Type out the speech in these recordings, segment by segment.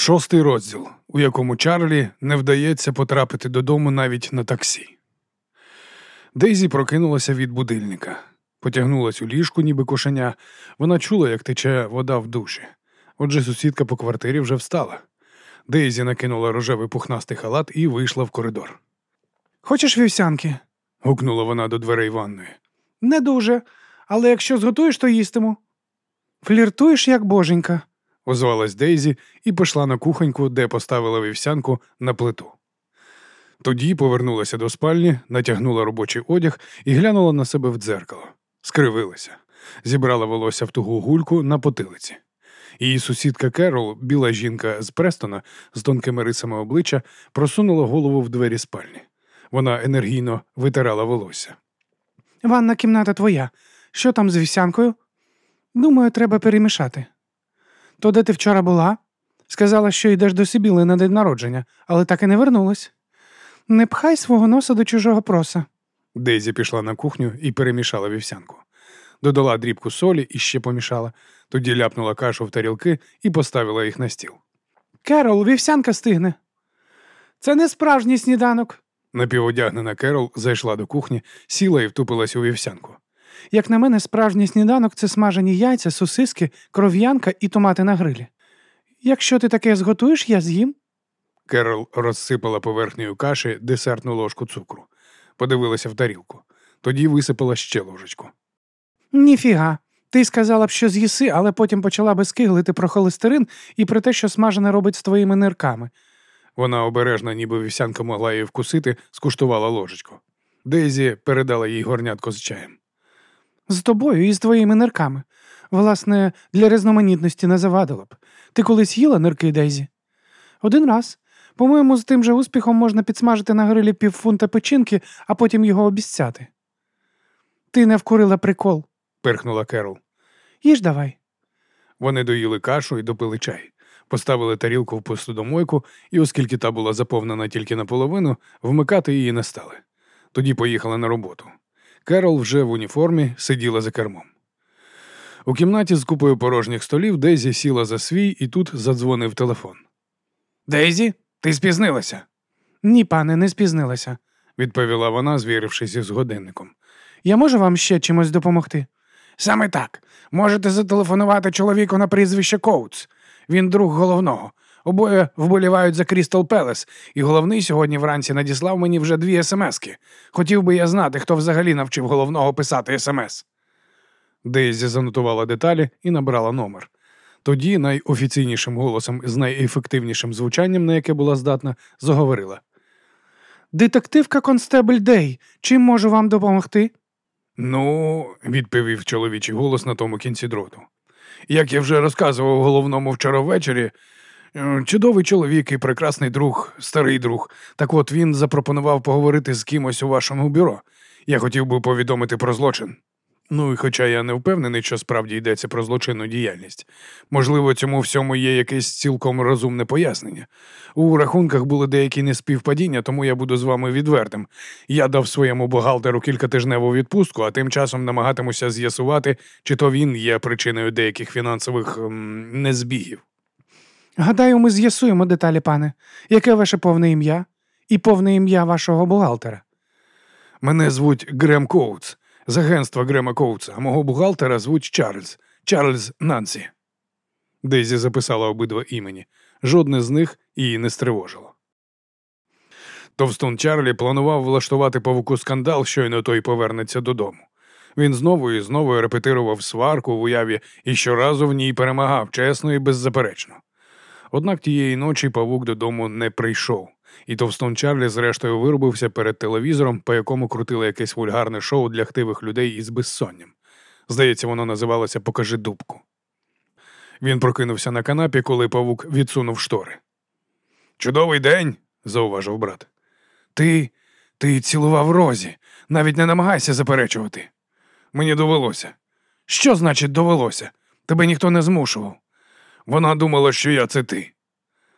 Шостий розділ, у якому Чарлі не вдається потрапити додому навіть на таксі. Дейзі прокинулася від будильника, потягнулась у ліжку, ніби кошеня. Вона чула, як тече вода в душі. Отже, сусідка по квартирі вже встала. Дейзі накинула рожевий пухнастий халат і вийшла в коридор. Хочеш вівсянки? гукнула вона до дверей ванної. Не дуже, але якщо зготуєш, то їстиму. Фліртуєш, як боженька, озвалась Дейзі і пішла на кухоньку, де поставила вівсянку на плиту. Тоді повернулася до спальні, натягнула робочий одяг і глянула на себе в дзеркало. Скривилася, зібрала волосся в тугу гульку на потилиці. Її сусідка Керол, біла жінка з Престона, з тонкими рисами обличчя, просунула голову в двері спальні. Вона енергійно витирала волосся. Ванна кімната твоя. Що там з вівсянкою? Думаю, треба перемішати. То де ти вчора була? Сказала, що йдеш до Сибіли на день народження, але так і не вернулась. Не пхай свого носа до чужого проса. Дейзі пішла на кухню і перемішала вівсянку. Додала дрібку солі і ще помішала, тоді ляпнула кашу в тарілки і поставила їх на стіл. Керол, вівсянка стигне. Це не справжній сніданок. Напіводягнена Керол зайшла до кухні, сіла і втупилась у вівсянку. Як на мене, справжній сніданок це смажені яйця, сосиски, кров'янка і томати на грилі. Якщо ти таке зготуєш, я з'їм. Керол розсипала поверхнею каші десертну ложку цукру, подивилася в тарілку, тоді висипала ще ложечку. Ніфіга. Ти сказала б, що з'їси, але потім почала би скиглити про холестерин і про те, що смажене робить з твоїми нирками. Вона обережно, ніби вівсянка могла її вкусити, скуштувала ложечку. Дейзі передала їй горнятко з чаєм. З тобою і з твоїми нирками. Власне, для різноманітності не завадило б. Ти колись їла нирки, Дейзі? Один раз. По-моєму, з тим же успіхом можна підсмажити на грилі півфунта печінки, а потім його обіцяти. Ти не вкурила прикол, перхнула Керол. Їж давай. Вони доїли кашу і допили чай, поставили тарілку в посудомойку, і, оскільки та була заповнена тільки наполовину, вмикати її не стали. Тоді поїхали на роботу. Керол вже в уніформі сиділа за кермом. У кімнаті з купою порожніх столів Дейзі сіла за свій і тут задзвонив телефон. Дейзі, ти спізнилася? Ні, пане, не спізнилася, відповіла вона, звірившись із годинником. Я можу вам ще чимось допомогти? Саме так. Можете зателефонувати чоловіку на прізвище Коутс. Він друг головного. Обоє вболівають за Крістал Пелес, і головний сьогодні вранці надіслав мені вже дві смски. Хотів би я знати, хто взагалі навчив головного писати смс. Дейзі занотувала деталі і набрала номер. Тоді найофіційнішим голосом з найефективнішим звучанням, на яке була здатна, заговорила. Детективка Констебль Дей, чим можу вам допомогти? Ну, відповів чоловічий голос на тому кінці дроту. Як я вже розказував головному вчора ввечері, чудовий чоловік і прекрасний друг, старий друг. Так от він запропонував поговорити з кимось у вашому бюро. Я хотів би повідомити про злочин. Ну і хоча я не впевнений, що справді йдеться про злочинну діяльність. Можливо, цьому всьому є якесь цілком розумне пояснення. У рахунках були деякі неспівпадіння, тому я буду з вами відвертим. Я дав своєму бухгалтеру кількатижневу відпустку, а тим часом намагатимуся з'ясувати, чи то він є причиною деяких фінансових м, незбігів. Гадаю, ми з'ясуємо деталі, пане. Яке ваше повне ім'я і повне ім'я вашого бухгалтера? Мене звуть Грем Коутс з агентства Грема Коутса, а мого бухгалтера звуть Чарльз, Чарльз Нансі. Дейзі записала обидва імені. Жодне з них її не стривожило. Товстун Чарлі планував влаштувати павуку скандал, щойно той повернеться додому. Він знову і знову репетирував сварку в уяві і щоразу в ній перемагав чесно і беззаперечно. Однак тієї ночі павук додому не прийшов і Товстон Чарлі, зрештою, вирубився перед телевізором, по якому крутили якесь вульгарне шоу для хтивих людей із безсонням. Здається, воно називалося Покажи дубку. Він прокинувся на канапі, коли павук відсунув штори. Чудовий день, зауважив брат. Ти ти цілував розі, навіть не намагайся заперечувати. Мені довелося. Що значить довелося? Тебе ніхто не змушував. Вона думала, що я це ти.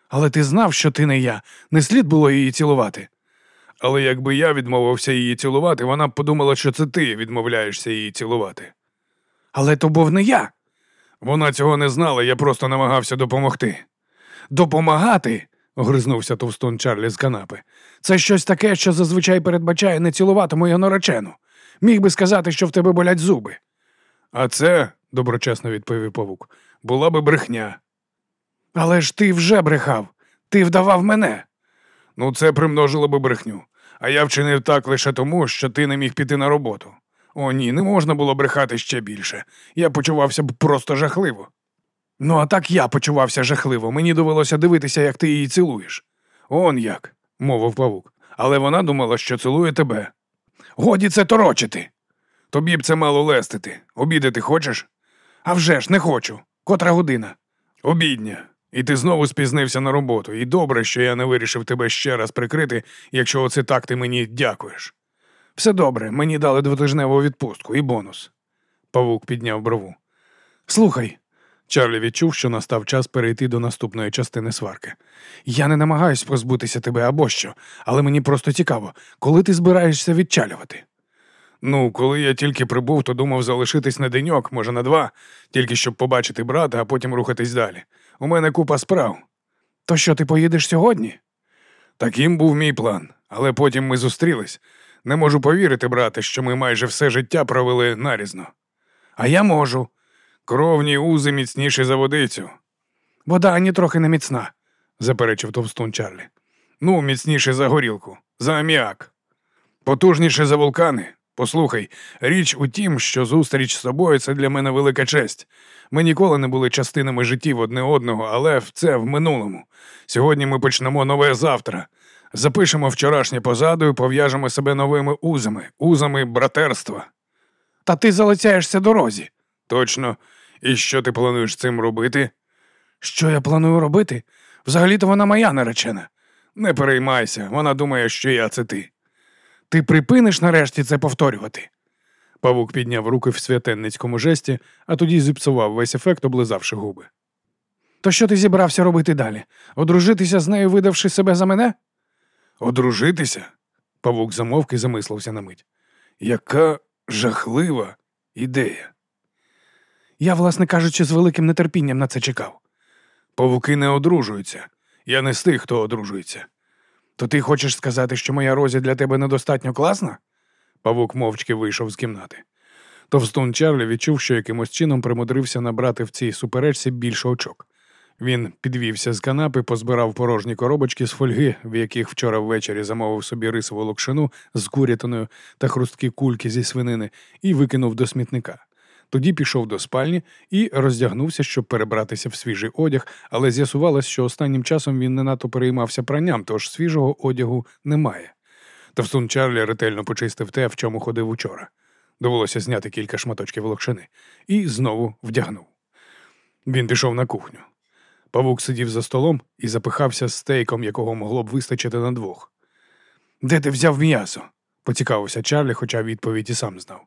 Але ти знав, що ти не я, не слід було її цілувати. Але якби я відмовився її цілувати, вона б подумала, що це ти відмовляєшся її цілувати. Але то був не я. Вона цього не знала, я просто намагався допомогти. Допомагати? огризнувся товстун Чарлі з канапи. Це щось таке, що зазвичай передбачає не цілувати мою наречену. Міг би сказати, що в тебе болять зуби. А це, доброчесно відповів павук, була би брехня. Але ж ти вже брехав, ти вдавав мене. Ну, це примножило би брехню. А я вчинив так лише тому, що ти не міг піти на роботу. О, ні, не можна було брехати ще більше. Я почувався б просто жахливо. Ну, а так я почувався жахливо. Мені довелося дивитися, як ти її цілуєш. Он як, мовив павук. Але вона думала, що цілує тебе. Годі це торочити. Тобі б це мало лестити. Обідати хочеш? «А вже ж, не хочу. Котра година. Обідня. І ти знову спізнився на роботу. І добре, що я не вирішив тебе ще раз прикрити, якщо оце так ти мені дякуєш. Все добре, мені дали двотижневу відпустку і бонус. Павук підняв брову. Слухай, Чарлі відчув, що настав час перейти до наступної частини сварки. Я не намагаюсь позбутися тебе або що, але мені просто цікаво, коли ти збираєшся відчалювати. Ну, коли я тільки прибув, то думав залишитись на деньок, може на два, тільки щоб побачити брата, а потім рухатись далі. У мене купа справ. То що ти поїдеш сьогодні? Таким був мій план, але потім ми зустрілись. Не можу повірити, брате, що ми майже все життя провели нарізно. А я можу. Кровні узи міцніші за водицю. Вода ані трохи не міцна, заперечив товстун Чарлі. Ну, міцніше за горілку, за аміак. Потужніше за вулкани. Послухай, річ у тім, що зустріч з тобою це для мене велика честь. Ми ніколи не були частинами життів одне одного, але це в минулому. Сьогодні ми почнемо нове завтра. Запишемо вчорашнє позаду і пов'яжемо себе новими узами, узами братерства. Та ти залицяєшся дорозі. Точно. І що ти плануєш цим робити? Що я планую робити? Взагалі-то вона моя наречена. Не переймайся, вона думає, що я це ти. Ти припиниш нарешті це повторювати. Павук підняв руки в святенницькому жесті, а тоді зіпсував весь ефект, облизавши губи. То що ти зібрався робити далі? Одружитися з нею, видавши себе за мене? Одружитися? Павук замовк і замислився на мить. Яка жахлива ідея. Я, власне кажучи, з великим нетерпінням на це чекав. Павуки не одружуються. Я не з тих, хто одружується. То ти хочеш сказати, що моя розі для тебе недостатньо класна? Павук мовчки вийшов з кімнати. Товстун Чарлі відчув, що якимось чином примудрився набрати в цій суперечці більше очок. Він підвівся з канапи, позбирав порожні коробочки з фольги, в яких вчора ввечері замовив собі рисову локшину з курятиною та хрусткі кульки зі свинини, і викинув до смітника. Тоді пішов до спальні і роздягнувся, щоб перебратися в свіжий одяг, але з'ясувалось, що останнім часом він не надто переймався пранням, тож свіжого одягу немає. Товстун Чарлі ретельно почистив те, в чому ходив учора. Довелося зняти кілька шматочків локшини і знову вдягнув. Він пішов на кухню. Павук сидів за столом і запихався стейком, якого могло б вистачити на двох. Де ти взяв м'ясо? поцікавився Чарлі, хоча відповідь і сам знав.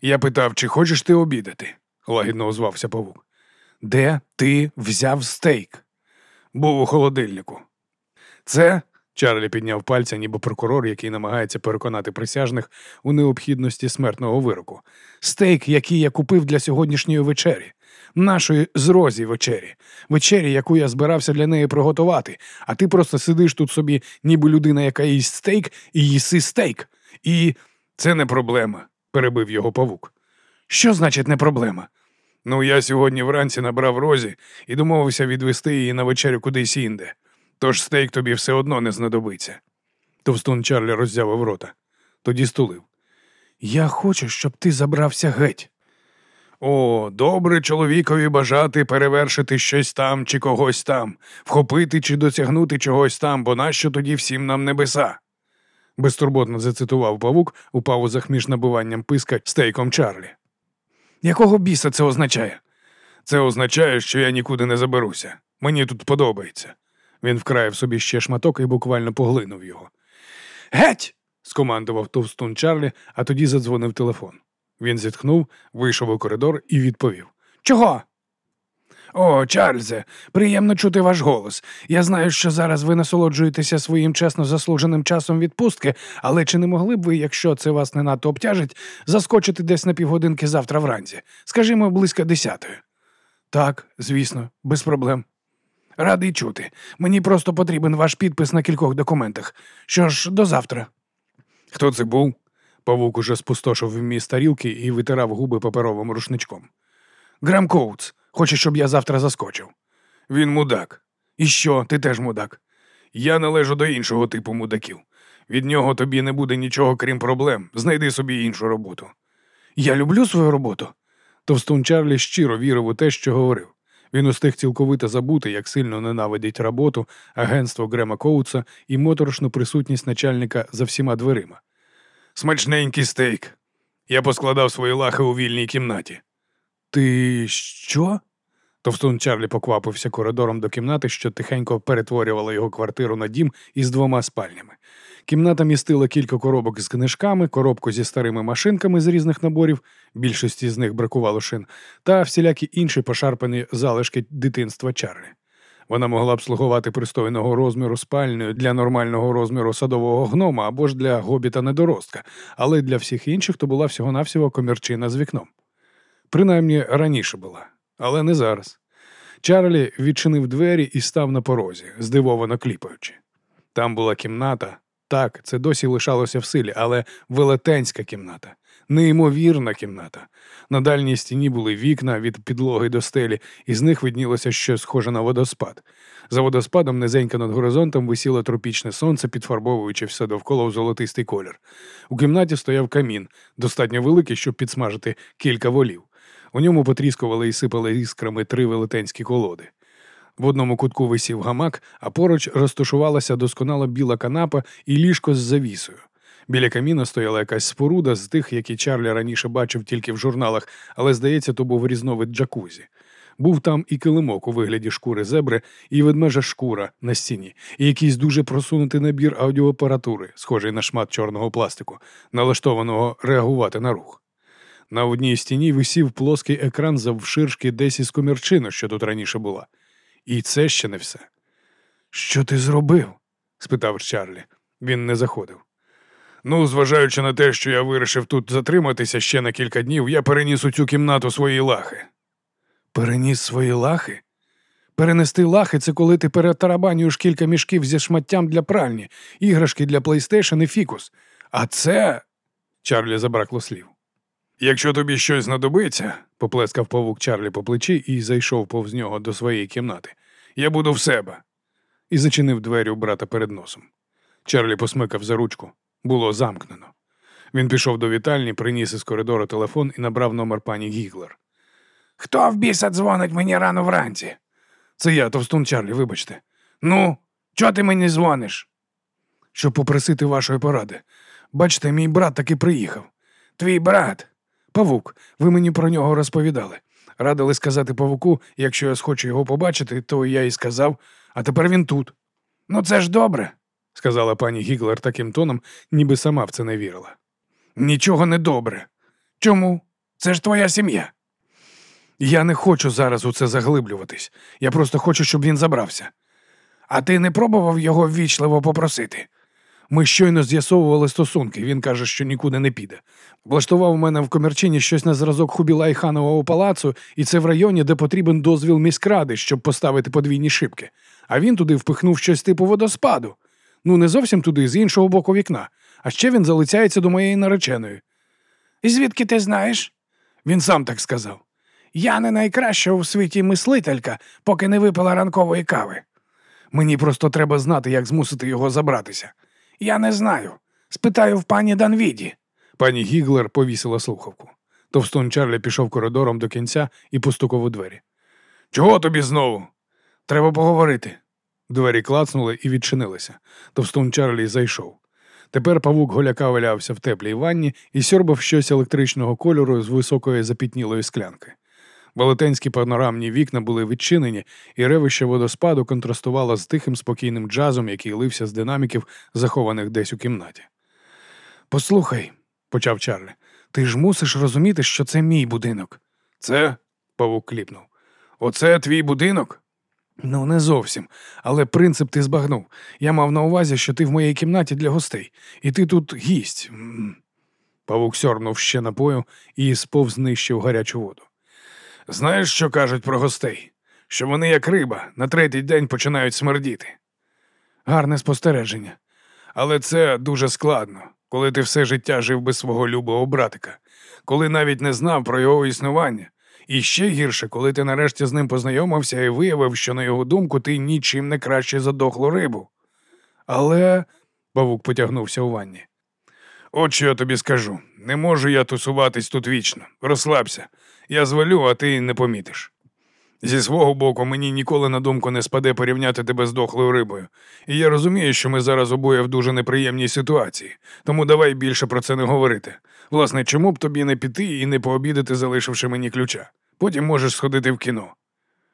Я питав, чи хочеш ти обідати? лагідно озвався павук. Де ти взяв стейк? Був у холодильнику. Це Чарлі підняв пальця, ніби прокурор, який намагається переконати присяжних у необхідності смертного вироку. Стейк, який я купив для сьогоднішньої вечері, нашої з Розі вечері, вечері, яку я збирався для неї приготувати, а ти просто сидиш тут собі, ніби людина, яка їсть стейк, і їси стейк. І це не проблема, перебив його павук. Що значить не проблема? Ну, я сьогодні вранці набрав Розі і домовився відвести її на вечерю кудись інде. Тож стейк тобі все одно не знадобиться. Товстун Чарлі роззявив рота. Тоді стулив. Я хочу, щоб ти забрався геть. О, добре чоловікові бажати перевершити щось там чи когось там, вхопити чи досягнути чогось там, бо нащо тоді всім нам небеса? Безтурботно зацитував павук у паузах між набиванням писка стейком Чарлі. Якого біса це означає? Це означає, що я нікуди не заберуся. Мені тут подобається. Він вкраїв собі ще шматок і буквально поглинув його. Геть! скомандував товстун Чарлі, а тоді задзвонив телефон. Він зітхнув, вийшов у коридор і відповів: Чого? О, Чарльзе, приємно чути ваш голос. Я знаю, що зараз ви насолоджуєтеся своїм чесно заслуженим часом відпустки, але чи не могли б ви, якщо це вас не надто обтяжить, заскочити десь на півгодинки завтра вранці, скажімо, близько десятої? Так, звісно, без проблем. Радий чути. Мені просто потрібен ваш підпис на кількох документах. Що ж, до завтра. Хто це був? Павук уже спустошив вміст тарілки і витирав губи паперовим рушничком. Грем Коутс. Хоче, щоб я завтра заскочив. Він мудак. І що, ти теж мудак? Я належу до іншого типу мудаків. Від нього тобі не буде нічого, крім проблем. Знайди собі іншу роботу. Я люблю свою роботу. Товстун Чарлі щиро вірив у те, що говорив. Він устиг цілковито забути, як сильно ненавидить роботу, агентство Грема Коутса і моторошну присутність начальника за всіма дверима. Смачненький стейк. Я поскладав свої лахи у вільній кімнаті. Ти що? Товстун Чарлі поквапився коридором до кімнати, що тихенько перетворювала його квартиру на дім із двома спальнями. Кімната містила кілька коробок з книжками, коробку зі старими машинками з різних наборів, більшості з них бракувало шин, та всілякі інші пошарпані залишки дитинства Чарлі. Вона могла б слугувати пристойного розміру спальною для нормального розміру садового гнома або ж для гобіта недоростка, але для всіх інших то була всього-навсього комірчина з вікном. Принаймні раніше була, але не зараз. Чарлі відчинив двері і став на порозі, здивовано кліпаючи. Там була кімната. Так, це досі лишалося в силі, але велетенська кімната, неймовірна кімната. На дальній стіні були вікна від підлоги до стелі, і з них виднілося щось схоже на водоспад. За водоспадом низенько над горизонтом висіло тропічне сонце, підфарбовуючи все довкола у золотистий колір. У кімнаті стояв камін, достатньо великий, щоб підсмажити кілька волів. У ньому потріскували і сипали іскрами три велетенські колоди. В одному кутку висів гамак, а поруч розташувалася досконала біла канапа і ліжко з завісою. Біля каміна стояла якась споруда з тих, які Чарлі раніше бачив тільки в журналах, але, здається, то був різновид джакузі. Був там і килимок у вигляді шкури зебри, і ведмежа шкура на стіні, і якийсь дуже просунутий набір аудіоапаратури, схожий на шмат чорного пластику, налаштованого реагувати на рух. На одній стіні висів плоский екран завширшки десь із комірчину, що тут раніше була. І це ще не все. Що ти зробив? спитав Чарлі. Він не заходив. Ну, зважаючи на те, що я вирішив тут затриматися ще на кілька днів, я переніс у цю кімнату свої лахи. Переніс свої лахи? Перенести лахи це коли ти перетарабанюєш кілька мішків зі шматтям для пральні, іграшки для PlayStation і фікус. А це. Чарлі забракло слів. Якщо тобі щось знадобиться, поплескав павук Чарлі по плечі і зайшов повз нього до своєї кімнати. Я буду в себе. І зачинив двері у брата перед носом. Чарлі посмикав за ручку. Було замкнено. Він пішов до вітальні, приніс із коридору телефон і набрав номер пані Гіглер. Хто в біса дзвонить мені рано вранці? Це я, товстун Чарлі, вибачте. Ну, чого ти мені дзвониш? Щоб попросити вашої поради. Бачите, мій брат таки приїхав. Твій брат. Павук, ви мені про нього розповідали. Радили сказати павуку, якщо я схочу його побачити, то я і сказав, а тепер він тут. Ну, це ж добре, сказала пані Гіглер таким тоном, ніби сама в це не вірила. Нічого не добре. Чому? Це ж твоя сім'я. Я не хочу зараз у це заглиблюватись. Я просто хочу, щоб він забрався. А ти не пробував його ввічливо попросити? Ми щойно з'ясовували стосунки, він каже, що нікуди не піде. Влаштував мене в комірчині щось на зразок Хубілай-ханового палацу, і це в районі, де потрібен дозвіл міськради, щоб поставити подвійні шибки. А він туди впихнув щось типу водоспаду. Ну, не зовсім туди, з іншого боку вікна. А ще він залицяється до моєї нареченої. І звідки ти знаєш? Він сам так сказав. Я не найкраща у світі мислителька, поки не випила ранкової кави. Мені просто треба знати, як змусити його забратися. Я не знаю. Спитаю в пані Данвіді. Пані Гіглер повісила слухавку. Товстун Чарлі пішов коридором до кінця і постукав у двері. Чого тобі знову? Треба поговорити. Двері клацнули і відчинилися. Товстун Чарлі зайшов. Тепер павук голяка валявся в теплій ванні і сьорбав щось електричного кольору з високої запітнілої склянки. Велетенські панорамні вікна були відчинені, і ревище водоспаду контрастувало з тихим спокійним джазом, який лився з динаміків, захованих десь у кімнаті. Послухай, почав Чарлі, ти ж мусиш розуміти, що це мій будинок. Це? павук кліпнув. Оце твій будинок? Ну, не зовсім, але принцип ти збагнув. Я мав на увазі, що ти в моїй кімнаті для гостей, і ти тут гість. Павук сьорнув ще напою і сповз нижче в гарячу воду. Знаєш, що кажуть про гостей? що вони, як риба, на третій день починають смердіти. Гарне спостереження. Але це дуже складно, коли ти все життя жив без свого любого братика, коли навіть не знав про його існування. І ще гірше, коли ти нарешті з ним познайомився і виявив, що, на його думку, ти нічим не краще за дохлу рибу. Але. Павук потягнувся у ванні. От що я тобі скажу. Не можу я тусуватись тут вічно. Розслабся. Я звалю, а ти не помітиш. Зі свого боку, мені ніколи на думку не спаде порівняти тебе з дохлою рибою. І я розумію, що ми зараз обоє в дуже неприємній ситуації, тому давай більше про це не говорити. Власне, чому б тобі не піти і не пообідати, залишивши мені ключа? Потім можеш сходити в кіно.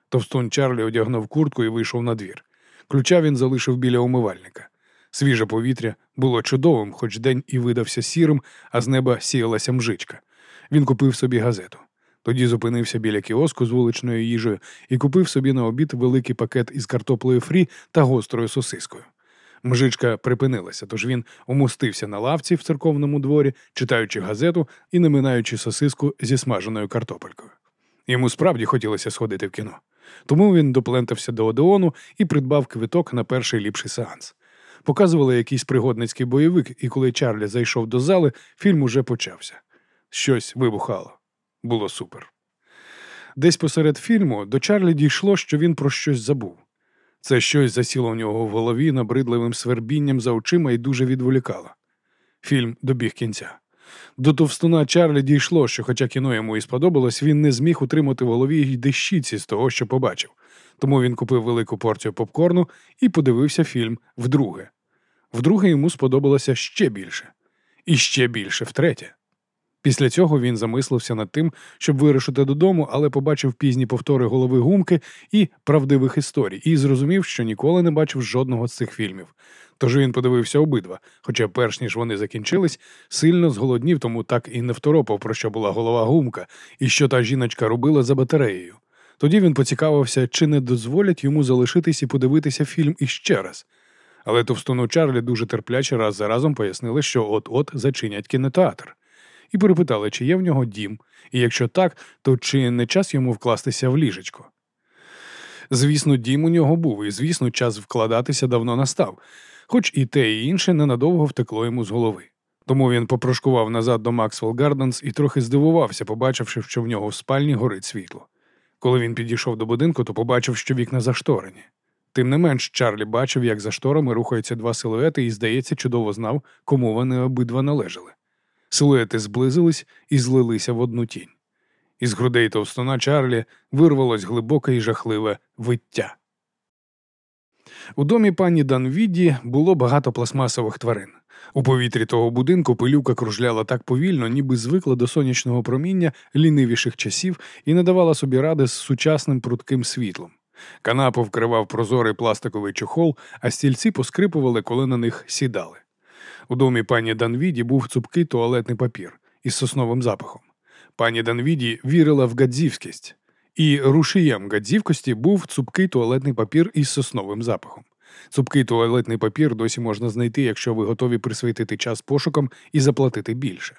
Товстун Чарлі одягнув куртку і вийшов на двір. Ключа він залишив біля умивальника. Свіже повітря було чудовим, хоч день і видався сірим, а з неба сіялася мжичка. Він купив собі газету. Тоді зупинився біля кіоску з вуличною їжею і купив собі на обід великий пакет із картоплею фрі та гострою сосискою. Мжичка припинилася, тож він умустився на лавці в церковному дворі, читаючи газету і не минаючи сосиску зі смаженою картопелькою. Йому справді хотілося сходити в кіно. Тому він доплентався до Одеону і придбав квиток на перший ліпший сеанс. Показували якийсь пригодницький бойовик, і коли Чарлі зайшов до зали, фільм уже почався. Щось вибухало. Було супер. Десь посеред фільму до Чарлі дійшло, що він про щось забув. Це щось засіло в нього в голові набридливим свербінням за очима і дуже відволікало. Фільм добіг кінця. До товстуна Чарлі дійшло, що, хоча кіно йому і сподобалось, він не зміг утримати в голові й дещиці з того, що побачив. Тому він купив велику порцію попкорну і подивився фільм вдруге. Вдруге йому сподобалося ще більше, і ще більше втретє. Після цього він замислився над тим, щоб вирушити додому, але побачив пізні повтори голови гумки і правдивих історій, і зрозумів, що ніколи не бачив жодного з цих фільмів. Тож він подивився обидва, хоча, перш ніж вони закінчились, сильно зголоднів, тому так і не второпав, про що була голова гумка, і що та жіночка робила за батареєю. Тоді він поцікавився, чи не дозволять йому залишитись і подивитися фільм іще раз. Але Товстуну Чарлі дуже терпляче раз за разом пояснили, що от-от зачинять кінотеатр і перепитали, чи є в нього дім, і якщо так, то чи не час йому вкластися в ліжечко. Звісно, дім у нього був, і, звісно, час вкладатися давно настав, хоч і те, і інше ненадовго втекло йому з голови. Тому він попрошкував назад до Максвелл Гарденс і трохи здивувався, побачивши, що в нього в спальні горить світло. Коли він підійшов до будинку, то побачив, що вікна зашторені. Тим не менш, Чарлі бачив, як за шторами рухаються два силуети, і, здається, чудово знав, кому вони обидва належали. Силуети зблизились і злилися в одну тінь. Із грудей товстуна Чарлі вирвалось глибоке і жахливе виття. У домі пані Данвіді було багато пластмасових тварин. У повітрі того будинку пилюка кружляла так повільно, ніби звикла до сонячного проміння лінивіших часів і не давала собі ради з сучасним прудким світлом. Канапу вкривав прозорий пластиковий чохол, а стільці поскрипували, коли на них сідали. У домі пані Данвіді був цупкий туалетний папір із сосновим запахом. Пані Данвіді вірила в гадзівськість, і рушієм гадзівкості був цупкий туалетний папір із сосновим запахом. Цупкий туалетний папір досі можна знайти, якщо ви готові присвятити час пошукам і заплатити більше.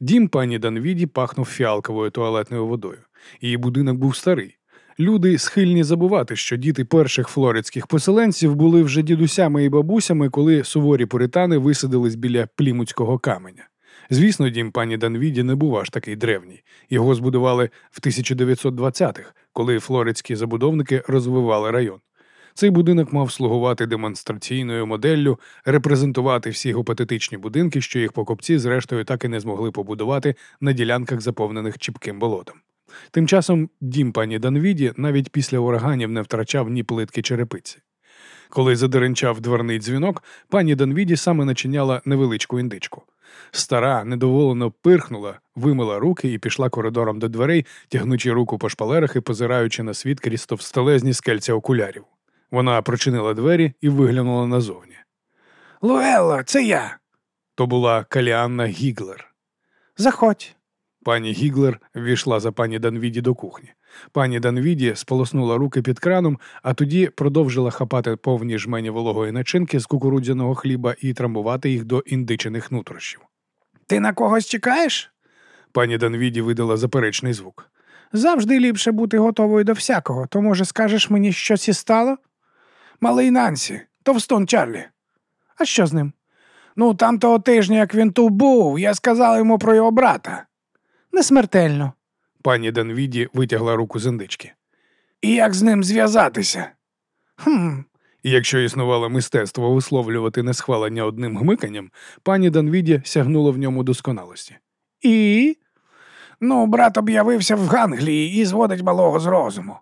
Дім пані Данвіді пахнув фіалковою туалетною водою. Її будинок був старий. Люди схильні забувати, що діти перших флоридських поселенців були вже дідусями і бабусями, коли суворі пуритани висадились біля плімуцького каменя. Звісно, дім пані Данвіді не був аж такий древній. Його збудували в 1920-х, коли флоридські забудовники розвивали район. Цей будинок мав слугувати демонстраційною моделлю, репрезентувати всі гопотетичні будинки, що їх покупці, зрештою, так і не змогли побудувати на ділянках, заповнених чіпким болотом. Тим часом дім пані Данвіді навіть після ураганів не втрачав ні плитки черепиці. Коли задеренчав дверний дзвінок, пані Данвіді саме начиняла невеличку індичку. Стара недоволено пирхнула, вимила руки і пішла коридором до дверей, тягнучи руку по шпалерах і позираючи на світ крізь товстелезні скельця окулярів. Вона прочинила двері і виглянула назовні. Луелло, це я. То була Каліанна Гіґлер. Заходь. Пані Гіґлер ввійшла за пані Данвіді до кухні. Пані Данвіді сполоснула руки під краном, а тоді продовжила хапати повні жмені вологої начинки з кукурудзяного хліба і трамбувати їх до індичених нутрощів. Ти на когось чекаєш? Пані Данвіді видала заперечний звук. Завжди ліпше бути готовою до всякого, то, може, скажеш мені, що стало? Малий Нансі, товстун Чарлі. А що з ним? Ну, там того тижня, як він тут був, я сказала йому про його брата. Не смертельно. Пані Данвіді витягла руку з індички. І як з ним зв'язатися? Хм, якщо існувало мистецтво висловлювати несхвалення одним гмиканням, пані Данвіді сягнула в ньому досконалості. і? Ну, брат об'явився в Англії і зводить малого з розуму.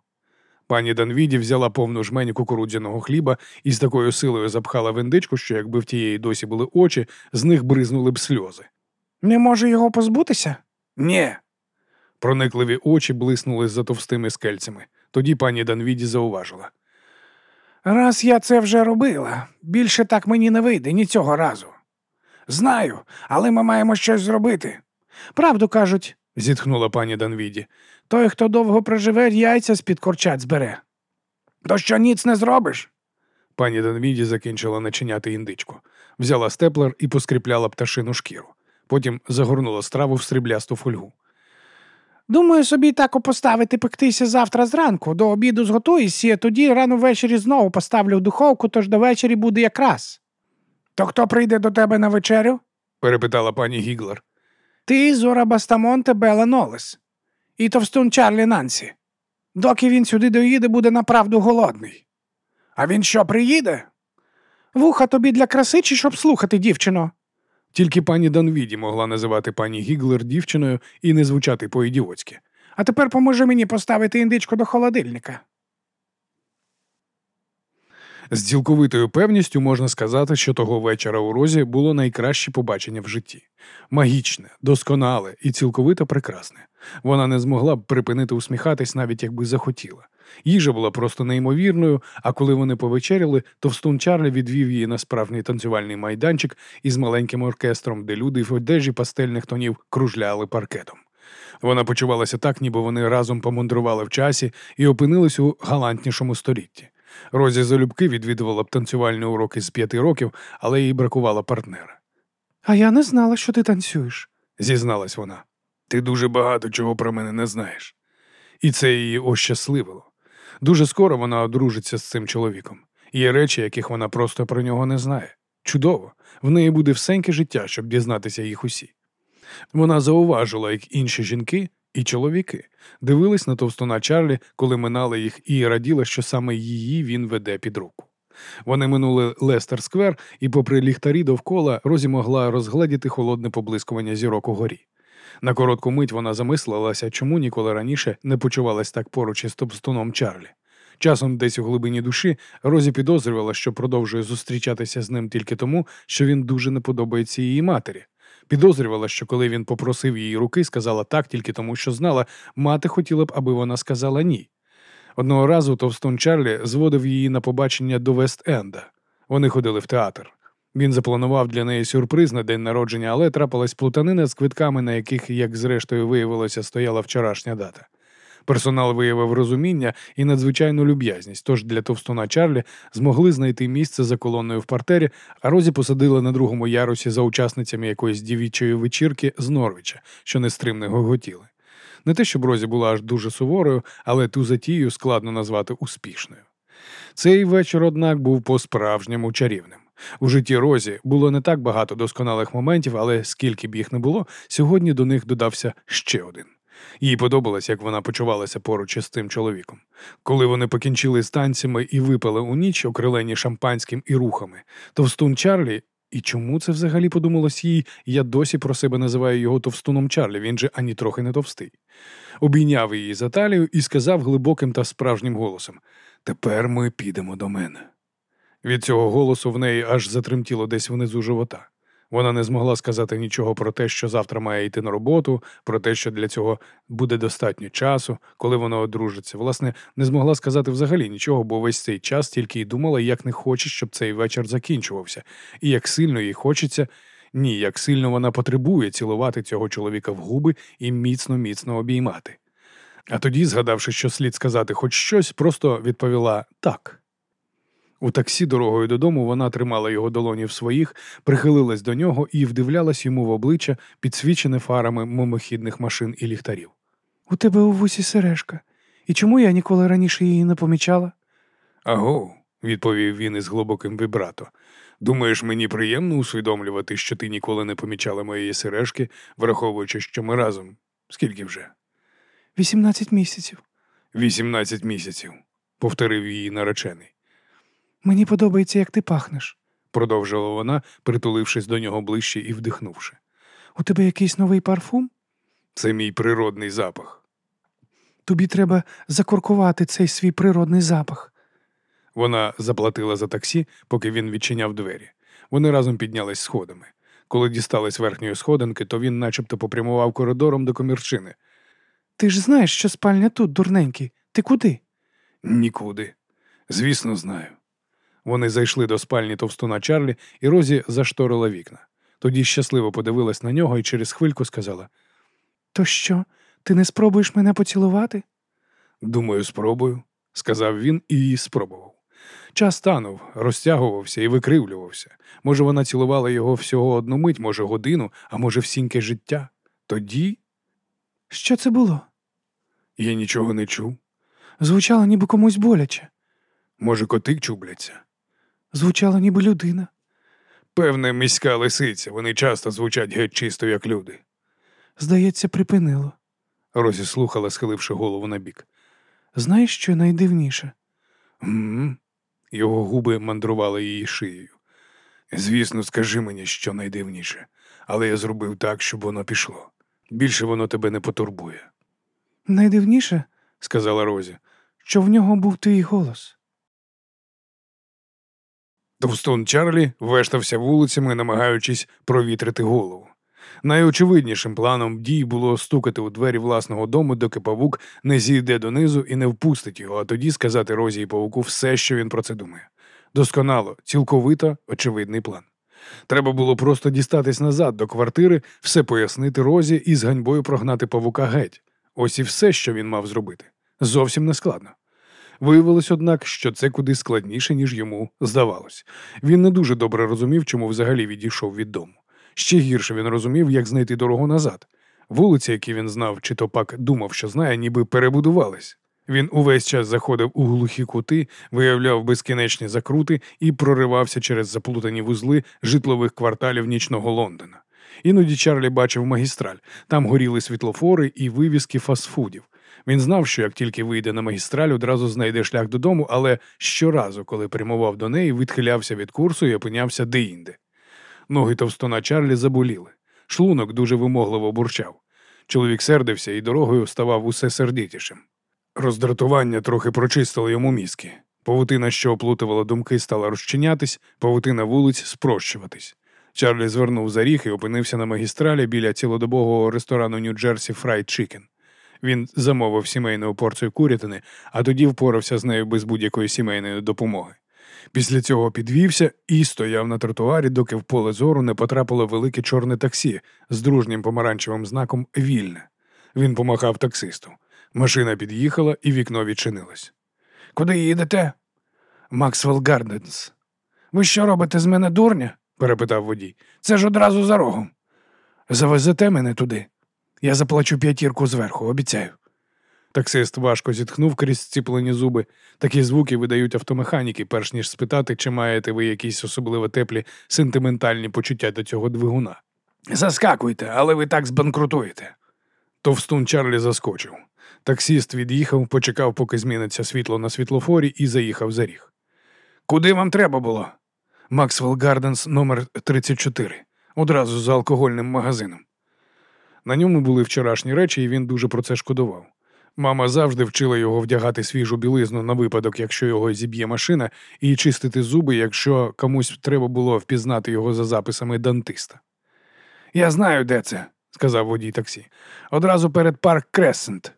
Пані Данвіді взяла повну жмень кукурудзяного хліба і з такою силою запхала в індичку, що якби в тієї досі були очі, з них бризнули б сльози. Не може його позбутися? Ні. Проникливі очі блиснули за товстими скельцями. Тоді пані Данвіді зауважила. Раз я це вже робила, більше так мені не вийде ні цього разу. Знаю, але ми маємо щось зробити. Правду кажуть, зітхнула пані Данвіді. той, хто довго проживе, яйця з-під корчат збере. То що ніц не зробиш? Пані Данвіді закінчила начиняти індичку, взяла степлер і поскріпляла пташину шкіру. Потім загорнула страву в сріблясту фольгу. Думаю, собі так опоставити пектися завтра зранку, до обіду зготуюся, а тоді рано ввечері знову поставлю в духовку, тож до вечері буде якраз. То хто прийде до тебе на вечерю? перепитала пані Гіглер. Ти, Зора Бастамонте, Бела Нолес. І товстун Чарлі Нансі. Доки він сюди доїде, буде направду голодний. А він що, приїде? Вуха тобі для краси чи щоб слухати, дівчино? Тільки пані Данвіді могла називати пані Гіглер дівчиною і не звучати по-ідіотськи. А тепер поможи мені поставити індичку до холодильника. З цілковитою певністю можна сказати, що того вечора у розі було найкраще побачення в житті магічне, досконале і цілковито прекрасне. Вона не змогла б припинити усміхатись, навіть якби захотіла. Їжа була просто неймовірною, а коли вони повечеряли, товстун Чарлі відвів її на справжній танцювальний майданчик із маленьким оркестром, де люди в одежі пастельних тонів кружляли паркетом. Вона почувалася так, ніби вони разом помандрували в часі і опинились у галантнішому столітті. Розі залюбки відвідувала б танцювальні уроки з п'яти років, але їй бракувало партнера. А я не знала, що ти танцюєш. Зізналась вона. Ти дуже багато чого про мене не знаєш. І це її ощасливило. Дуже скоро вона одружиться з цим чоловіком. Є речі, яких вона просто про нього не знає. Чудово, в неї буде всеньке життя, щоб дізнатися їх усі. Вона зауважила, як інші жінки і чоловіки дивились на товстуна Чарлі, коли минали їх, і раділа, що саме її він веде під руку. Вони минули Лестер Сквер, і, попри ліхтарі довкола, Розі могла розгледіти холодне поблискування зірок угорі. На коротку мить вона замислилася, чому ніколи раніше не почувалась так поруч із товстуном Чарлі. Часом десь у глибині душі Розі підозрювала, що продовжує зустрічатися з ним тільки тому, що він дуже не подобається її матері. Підозрювала, що коли він попросив її руки, сказала так тільки тому, що знала, мати хотіла б, аби вона сказала ні. Одного разу Товстон Чарлі зводив її на побачення до Вест-Енда. Вони ходили в театр. Він запланував для неї сюрприз на день народження, але трапилась плутанина з квитками, на яких, як зрештою виявилося, стояла вчорашня дата. Персонал виявив розуміння і надзвичайну люб'язність, тож для товстуна Чарлі змогли знайти місце за колоною в партері, а Розі посадили на другому ярусі за учасницями якоїсь дівічої вечірки з Норвіча, що нестримно гоготіли. Не те, щоб Розі була аж дуже суворою, але ту затію складно назвати успішною. Цей вечір, однак, був по-справжньому чарівним. У житті Розі було не так багато досконалих моментів, але скільки б їх не було, сьогодні до них додався ще один. Їй подобалось, як вона почувалася поруч із тим чоловіком. Коли вони покінчили з танцями і випали у ніч, окрилені шампанським і рухами, товстун Чарлі, і чому це взагалі подумалось їй, я досі про себе називаю його товстуном Чарлі, він же ані трохи не товстий. Обійняв її за талію і сказав глибоким та справжнім голосом Тепер ми підемо до мене. Від цього голосу в неї аж затремтіло десь внизу живота. Вона не змогла сказати нічого про те, що завтра має йти на роботу, про те, що для цього буде достатньо часу, коли вона одружиться. Власне, не змогла сказати взагалі нічого, бо весь цей час тільки й думала, як не хоче, щоб цей вечір закінчувався, і як сильно їй хочеться, ні, як сильно вона потребує цілувати цього чоловіка в губи і міцно, міцно обіймати. А тоді, згадавши, що слід сказати хоч щось, просто відповіла так. У таксі дорогою додому вона тримала його долоні в своїх, прихилилась до нього і вдивлялась йому в обличчя, підсвічене фарами мимохідних машин і ліхтарів. У тебе у вусі сережка. І чому я ніколи раніше її не помічала? Аго, відповів він із глибоким вібрато. Думаєш, мені приємно усвідомлювати, що ти ніколи не помічала моєї сережки, враховуючи, що ми разом. Скільки вже? Вісімнадцять місяців. Вісімнадцять місяців, повторив її наречений. Мені подобається, як ти пахнеш. продовжила вона, притулившись до нього ближче і вдихнувши. У тебе якийсь новий парфум? Це мій природний запах. Тобі треба закоркувати цей свій природний запах. Вона заплатила за таксі, поки він відчиняв двері. Вони разом піднялись сходами. Коли дістались верхньої сходинки, то він начебто попрямував коридором до комірчини. Ти ж знаєш, що спальня тут, дурненький. Ти куди? Нікуди. Звісно, знаю. Вони зайшли до спальні товстуна Чарлі, і Розі зашторила вікна. Тоді щасливо подивилась на нього і через хвильку сказала: То що, ти не спробуєш мене поцілувати? Думаю, спробую, сказав він і спробував. Час танув, розтягувався і викривлювався. Може, вона цілувала його всього одну мить, може, годину, а може, всіньке життя. Тоді Що це було? я нічого не чув. Звучало, ніби комусь боляче. Може, коти чубляться. Звучало, ніби людина. Певне, міська лисиця, вони часто звучать геть чисто, як люди. Здається, припинило. Розі слухала, схиливши голову на бік. Знаєш, що найдивніше? Його губи мандрували її шиєю. Звісно, скажи мені, що найдивніше, але я зробив так, щоб воно пішло. Більше воно тебе не потурбує, Найдивніше, сказала Розі. що в нього був твій голос. Товстун Чарлі вештався вулицями, намагаючись провітрити голову. Найочевиднішим планом дій було стукати у двері власного дому, доки павук не зійде донизу і не впустить його, а тоді сказати Розі і павуку все, що він про це думає. Досконало, цілковито очевидний план. Треба було просто дістатись назад до квартири, все пояснити Розі і з ганьбою прогнати павука геть. Ось і все, що він мав зробити. Зовсім не складно. Виявилось, однак, що це куди складніше, ніж йому здавалось. Він не дуже добре розумів, чому взагалі відійшов від дому. Ще гірше він розумів, як знайти дорогу назад. Вулиці, які він знав, чи то пак думав, що знає, ніби перебудувались. Він увесь час заходив у глухі кути, виявляв безкінечні закрути і проривався через заплутані вузли житлових кварталів нічного Лондона. Іноді Чарлі бачив магістраль. Там горіли світлофори і вивіски фастфудів. Він знав, що як тільки вийде на магістраль, одразу знайде шлях додому, але щоразу, коли прямував до неї, відхилявся від курсу і опинявся деінде. Ноги товстона Чарлі заболіли. Шлунок дуже вимогливо бурчав. Чоловік сердився і дорогою ставав усе сердитішим. Роздратування трохи прочистило йому мізки. Павутина, що оплутувала думки, стала розчинятись, павутина вулиць спрощуватись. Чарлі звернув за ріг і опинився на магістралі біля цілодобового ресторану Нью-Джерсі Fried Chicken. Він замовив сімейну порцію курятини, а тоді впорався з нею без будь-якої сімейної допомоги. Після цього підвівся і стояв на тротуарі, доки в поле зору не потрапило велике чорне таксі з дружнім помаранчевим знаком Вільне. Він помахав таксисту. Машина під'їхала і вікно відчинилось. Куди їдете? Максвелл Гарденс. Ви що робите з мене дурня? Перепитав водій. Це ж одразу за рогом. Завезете мене туди. Я заплачу п'ятірку зверху, обіцяю. Таксист важко зітхнув крізь зціплені зуби. Такі звуки видають автомеханіки, перш ніж спитати, чи маєте ви якісь особливо теплі сентиментальні почуття до цього двигуна. Заскакуйте, але ви так збанкрутуєте. Товстун Чарлі заскочив. Таксист від'їхав, почекав, поки зміниться світло на світлофорі, і заїхав за ріг. Куди вам треба було? Максвелл Гарденс номер 34 одразу за алкогольним магазином. На ньому були вчорашні речі, і він дуже про це шкодував. Мама завжди вчила його вдягати свіжу білизну на випадок, якщо його зіб'є машина, і чистити зуби, якщо комусь треба було впізнати його за записами дантиста. Я знаю, де це, сказав водій таксі. Одразу перед парк Кресент.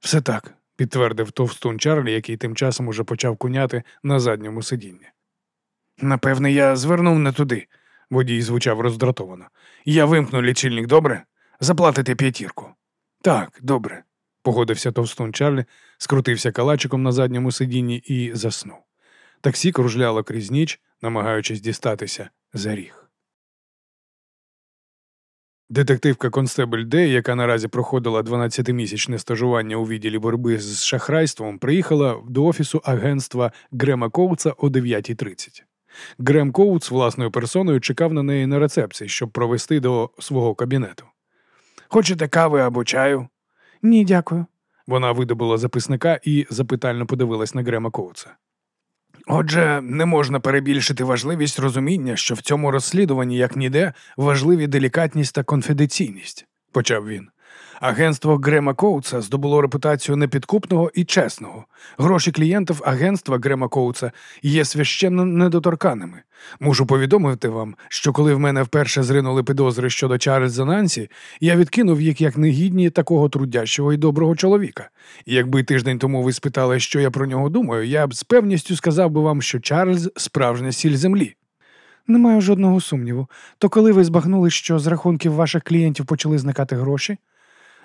Все так, підтвердив товстун Чарлі, який тим часом уже почав куняти на задньому сидінні. Напевне, я звернув не туди, водій звучав роздратовано. Я вимкну лічильник, добре? Заплатите п'ятірку. Так, добре, погодився товстун Чарлі, скрутився калачиком на задньому сидінні і заснув. Таксі кружляло крізь ніч, намагаючись дістатися за ріг. Детективка Констебель Дей, яка наразі проходила 12-місячне стажування у відділі боротьби з шахрайством, приїхала до офісу агентства Грема Коуца о 9.30. Грем Коуц власною персоною чекав на неї на рецепції, щоб провести до свого кабінету. Хочете кави або чаю? Ні, дякую. Вона видобула записника і запитально подивилась на Грема Коуца. Отже, не можна перебільшити важливість розуміння, що в цьому розслідуванні, як ніде, важливі делікатність та конфіденційність, почав він. Агентство Грема Коуца здобуло репутацію непідкупного і чесного. Гроші клієнтів агентства Грема Коуца є священно недоторканими. Мушу повідомити вам, що коли в мене вперше зринули підозри щодо Чарльза Нансі, я відкинув їх як негідні такого трудящого і доброго чоловіка. І якби тиждень тому ви спитали, що я про нього думаю, я б з певністю сказав би вам, що Чарльз справжня сіль землі. Не маю жодного сумніву. То коли ви збагнули, що з рахунків ваших клієнтів почали зникати гроші?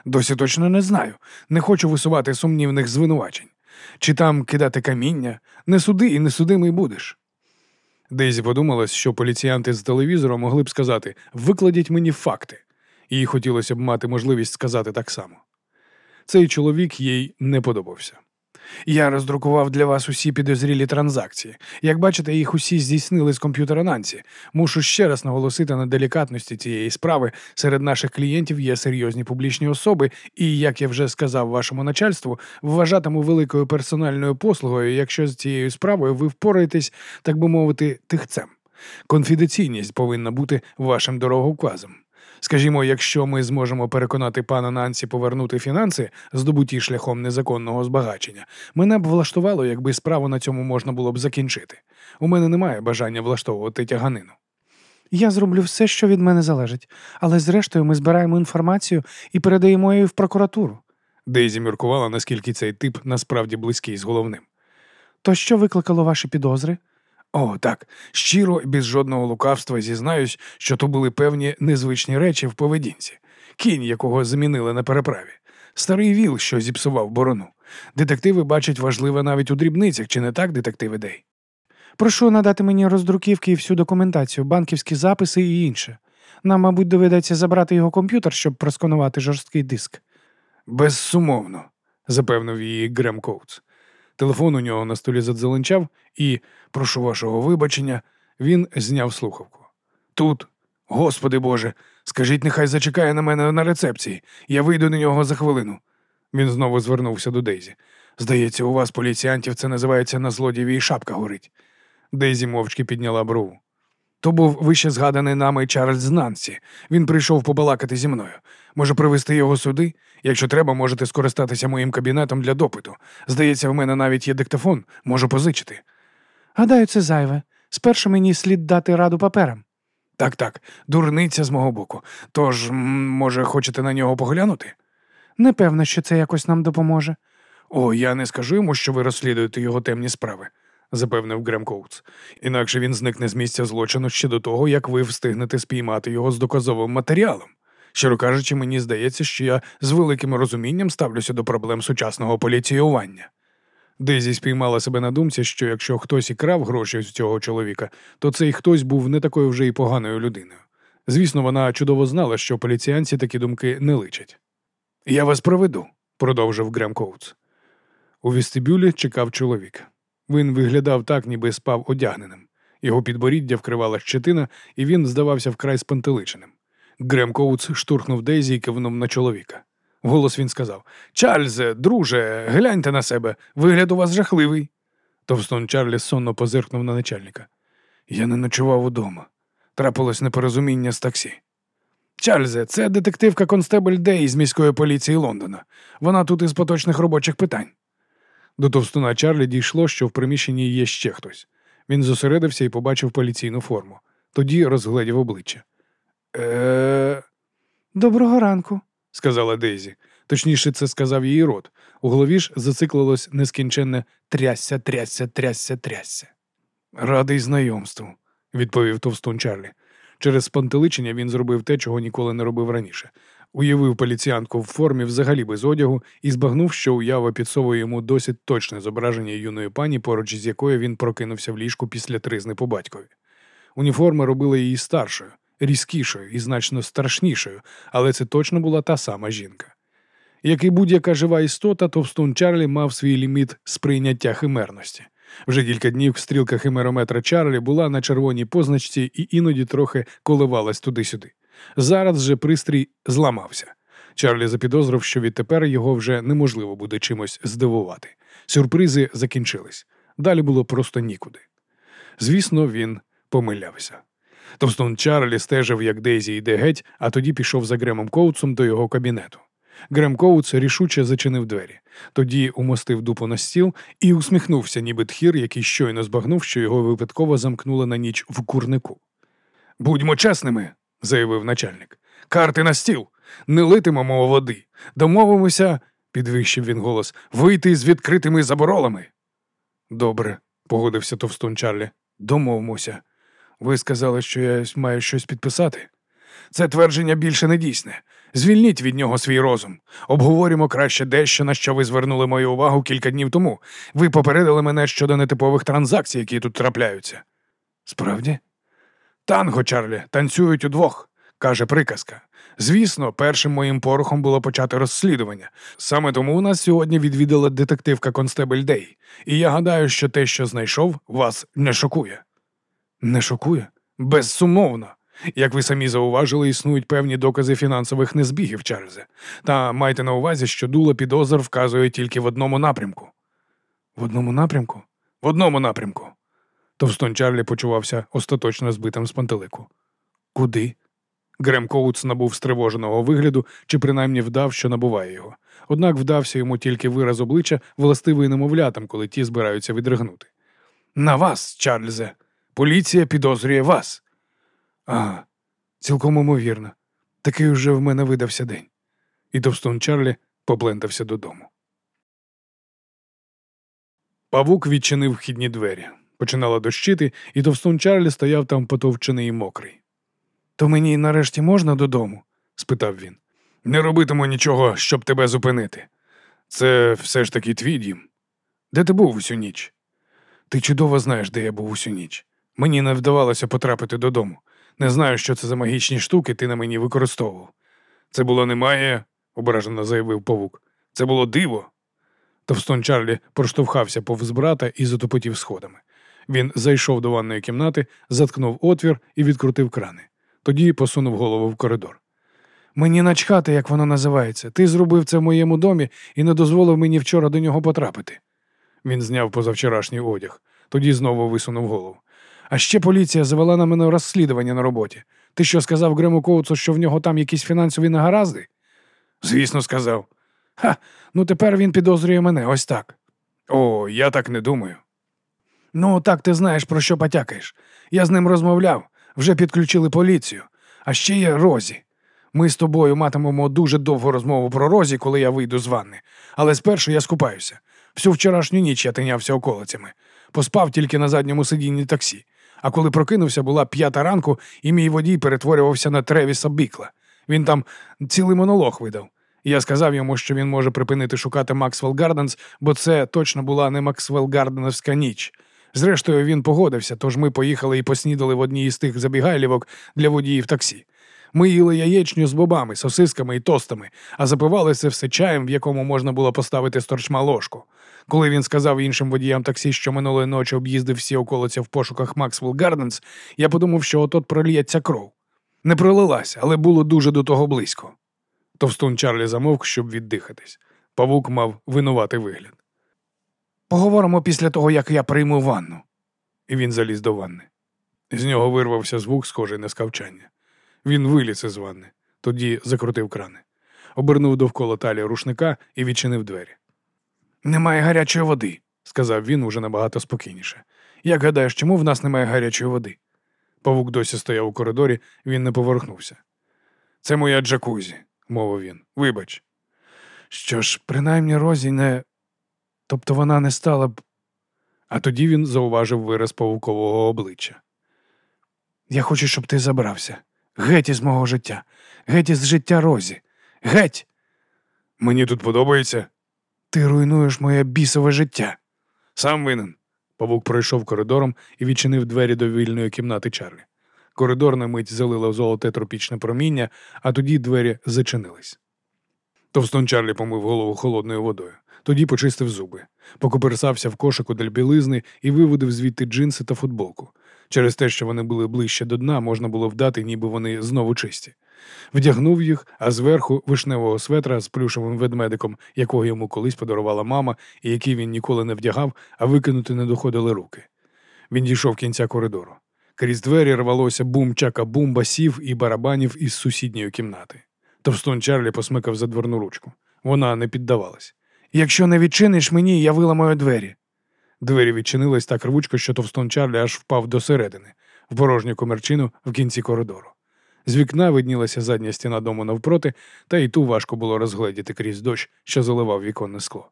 Досі точно не знаю. Не хочу висувати сумнівних звинувачень. Чи там кидати каміння, не суди і не судимий будеш. Дейзі подумалась, що поліціянти з телевізора могли б сказати викладіть мені факти, їй хотілося б мати можливість сказати так само. Цей чоловік їй не подобався. Я роздрукував для вас усі підозрілі транзакції. Як бачите, їх усі здійснили з комп'ютера Нансі. Мушу ще раз наголосити на делікатності цієї справи. Серед наших клієнтів є серйозні публічні особи, і, як я вже сказав вашому начальству, вважатиму великою персональною послугою, якщо з цією справою ви впораєтесь, так би мовити, тихцем. Конфіденційність повинна бути вашим дороговказом. Скажімо, якщо ми зможемо переконати пана Нансі повернути фінанси, здобуті шляхом незаконного збагачення, мене б влаштувало, якби справу на цьому можна було б закінчити. У мене немає бажання влаштовувати тяганину. Я зроблю все, що від мене залежить, але зрештою ми збираємо інформацію і передаємо її в прокуратуру. Дейзі міркувала, наскільки цей тип насправді близький з головним. То що викликало ваші підозри? О, так, щиро і без жодного лукавства зізнаюсь, що то були певні незвичні речі в поведінці. Кінь, якого замінили на переправі, старий віл, що зіпсував борону. Детективи бачать важливе навіть у дрібницях, чи не так, детективи Дей? Прошу надати мені роздруківки і всю документацію, банківські записи і інше. Нам, мабуть, доведеться забрати його комп'ютер, щоб просканувати жорсткий диск. Безсумовно, запевнив її Грем Коутс. Телефон у нього на столі задзеленчав, і, прошу вашого вибачення, він зняв слухавку. Тут, господи Боже, скажіть, нехай зачекає на мене на рецепції. Я вийду на нього за хвилину. Він знову звернувся до Дейзі. Здається, у вас, поліціянтів, це називається на злодіві і шапка горить. Дейзі мовчки підняла брову. То був вище згаданий нами Чарльз Нансі. Він прийшов побалакати зі мною. Може привезти його сюди? Якщо треба, можете скористатися моїм кабінетом для допиту. Здається, в мене навіть є диктофон, можу позичити. Гадаю, це зайве. Спершу мені слід дати раду паперам. Так, так, дурниця з мого боку. Тож, може, хочете на нього поглянути? Непевно, що це якось нам допоможе. О, я не скажу йому, що ви розслідуєте його темні справи, запевнив Грем. Інакше він зникне з місця злочину ще до того, як ви встигнете спіймати його з доказовим матеріалом. Щиро кажучи, мені здається, що я з великим розумінням ставлюся до проблем сучасного поліціювання. Дезі спіймала себе на думці, що якщо хтось і крав гроші з цього чоловіка, то цей хтось був не такою вже і поганою людиною. Звісно, вона чудово знала, що поліціянці такі думки не личать. Я вас проведу, продовжив Грем. У вестибюлі чекав чоловік. Він виглядав так, ніби спав одягненим. Його підборіддя вкривала щетина, і він здавався вкрай спантеличеним. Грем Коутс штурхнув Дейзі і кивнув на чоловіка. Голос він сказав Чарльзе, друже, гляньте на себе, вигляд у вас жахливий. Товстон Чарлі сонно позиркнув на начальника. Я не ночував удома. Трапилось непорозуміння з таксі. Чарльзе, це детективка Констебель Дей з міської поліції Лондона. Вона тут із поточних робочих питань. До товстуна Чарлі дійшло, що в приміщенні є ще хтось. Він зосередився і побачив поліційну форму. Тоді розгледів обличчя. Е. Доброго ранку, сказала Дейзі. Точніше, це сказав її рот. У голові ж зациклилось нескінченне трясся, трясся, трясся, трясся. Радий знайомству, відповів товстун Чарлі. Через спантеличення він зробив те, чого ніколи не робив раніше. Уявив поліціянку в формі взагалі без одягу і збагнув, що уява підсовує йому досить точне зображення юної пані, поруч з якою він прокинувся в ліжку після тризни по батькові. Уніформа робила її старшою, різкішою і значно страшнішою, але це точно була та сама жінка. Як і будь-яка жива істота, Товстун Чарлі мав свій ліміт сприйняття химерності. Вже кілька днів стрілка химерометра Чарлі була на червоній позначці і іноді трохи коливалась туди-сюди. Зараз же пристрій зламався. Чарлі запідозрив, що відтепер його вже неможливо буде чимось здивувати. Сюрпризи закінчились. Далі було просто нікуди. Звісно, він помилявся. Товстун Чарлі стежив, як Дейзі йде геть, а тоді пішов за Гремом Коутсом до його кабінету. Грем Коутс рішуче зачинив двері, тоді умостив дупу на стіл і усміхнувся, ніби тхір, який щойно збагнув, що його випадково замкнули на ніч в курнику. Будьмо чесними, заявив начальник. Карти на стіл. Не литимемо води. Домовимося, підвищив він голос, вийти з відкритими заборолами. Добре, погодився товстун Чарлі. Домовимося. Ви сказали, що я маю щось підписати. Це твердження більше не дійсне. Звільніть від нього свій розум. Обговоримо краще дещо, на що ви звернули мою увагу кілька днів тому. Ви попередили мене щодо нетипових транзакцій, які тут трапляються. Справді? Танго, Чарлі, танцюють удвох, каже приказка. Звісно, першим моїм порохом було почати розслідування. Саме тому нас сьогодні відвідала детективка Констебель Дей, і я гадаю, що те, що знайшов, вас не шокує. Не шокує? Безсумовно. Як ви самі зауважили, існують певні докази фінансових незбігів, Чарльзе. Та майте на увазі, що дуло підозр вказує тільки в одному напрямку. В одному напрямку? В одному напрямку. Товстон Чарлі почувався остаточно збитим з пантелику. Куди? Грем Коутс набув стривоженого вигляду чи принаймні вдав, що набуває його. Однак вдався йому тільки вираз обличчя, властивий немовлятам, коли ті збираються відригнути. На вас, Чарльзе. Поліція підозрює вас. Ага, цілком імовірно. Такий уже в мене видався день. І товстун Чарлі поплентався додому. Павук відчинив вхідні двері. Починало дощити, і товстун Чарлі стояв там потовчений і мокрий. То мені нарешті можна додому? спитав він. Не робитиму нічого, щоб тебе зупинити. Це все ж таки твій дім. Де ти був усю ніч? Ти чудово знаєш, де я був усю ніч. Мені не вдавалося потрапити додому. Не знаю, що це за магічні штуки ти на мені використовував. Це було немає, ображено заявив павук. Це було диво. Товстон Чарлі проштовхався повз брата і затопотів сходами. Він зайшов до ванної кімнати, заткнув отвір і відкрутив крани. Тоді посунув голову в коридор. Мені начхати, як воно називається. Ти зробив це в моєму домі і не дозволив мені вчора до нього потрапити. Він зняв позавчорашній одяг, тоді знову висунув голову. А ще поліція завела на мене розслідування на роботі. Ти що сказав Грему Коуцу, що в нього там якісь фінансові негаразди? Звісно, сказав. Ха, ну тепер він підозрює мене ось так. О, я так не думаю. Ну, так ти знаєш, про що потякаєш. Я з ним розмовляв, вже підключили поліцію. А ще є Розі. Ми з тобою матимемо дуже довгу розмову про Розі, коли я вийду з ванни. Але спершу я скупаюся. Всю вчорашню ніч я тинявся околицями. Поспав тільки на задньому сидінні таксі. А коли прокинувся, була п'ята ранку, і мій водій перетворювався на Тревіса Бікла. Він там цілий монолог видав. Я сказав йому, що він може припинити шукати Максвелл Гарденс, бо це точно була не Максвелл Гарденовська ніч. Зрештою, він погодився, тож ми поїхали і поснідали в одній із тих забігайлівок для водіїв таксі. Ми їли яєчню з бобами, сосисками і тостами, а запивали це все чаєм, в якому можна було поставити сторчма ложку. Коли він сказав іншим водіям таксі, що минулої ночі об'їздив всі околиці в пошуках Максвелл Гарденс, я подумав, що от-от проліється кров. Не пролилася, але було дуже до того близько. Товстун Чарлі замовк, щоб віддихатись. Павук мав винуватий вигляд. Поговоримо після того, як я прийму ванну. І він заліз до ванни. З нього вирвався звук, схожий на скавчання. Він виліз із ванни, тоді закрутив крани, обернув довкола талії рушника і відчинив двері. Немає гарячої води, сказав він уже набагато спокійніше. Як гадаєш, чому в нас немає гарячої води? Павук досі стояв у коридорі, він не повернувся. Це моя джакузі, мовив він. Вибач. Що ж, принаймні Розі не. Тобто вона не стала б. А тоді він зауважив вираз павукового обличчя. Я хочу, щоб ти забрався. Геть із мого життя, геть із життя Розі. Геть. Мені тут подобається. Ти руйнуєш моє бісове життя. Сам винен. Павук пройшов коридором і відчинив двері до вільної кімнати Чарлі. Коридор на мить залило золоте тропічне проміння, а тоді двері зачинились. Товстон Чарлі помив голову холодною водою. Тоді почистив зуби, покоперсався в кошику для білизни і виводив звідти джинси та футболку. Через те, що вони були ближче до дна, можна було вдати, ніби вони знову чисті. Вдягнув їх, а зверху вишневого светра з плюшовим ведмедиком, якого йому колись подарувала мама, і який він ніколи не вдягав, а викинути не доходили руки. Він дійшов кінця коридору. Крізь двері рвалося бум чака бум басів і барабанів із сусідньої кімнати. Товстон Чарлі посмикав за дверну ручку. Вона не піддавалась. Якщо не відчиниш мені, я виламаю двері. Двері відчинились так рвучко, що товстон Чарлі аж впав до середини, в порожню комерчину в кінці коридору. З вікна виднілася задня стіна дому навпроти, та й ту важко було розгледіти крізь дощ, що заливав віконне скло.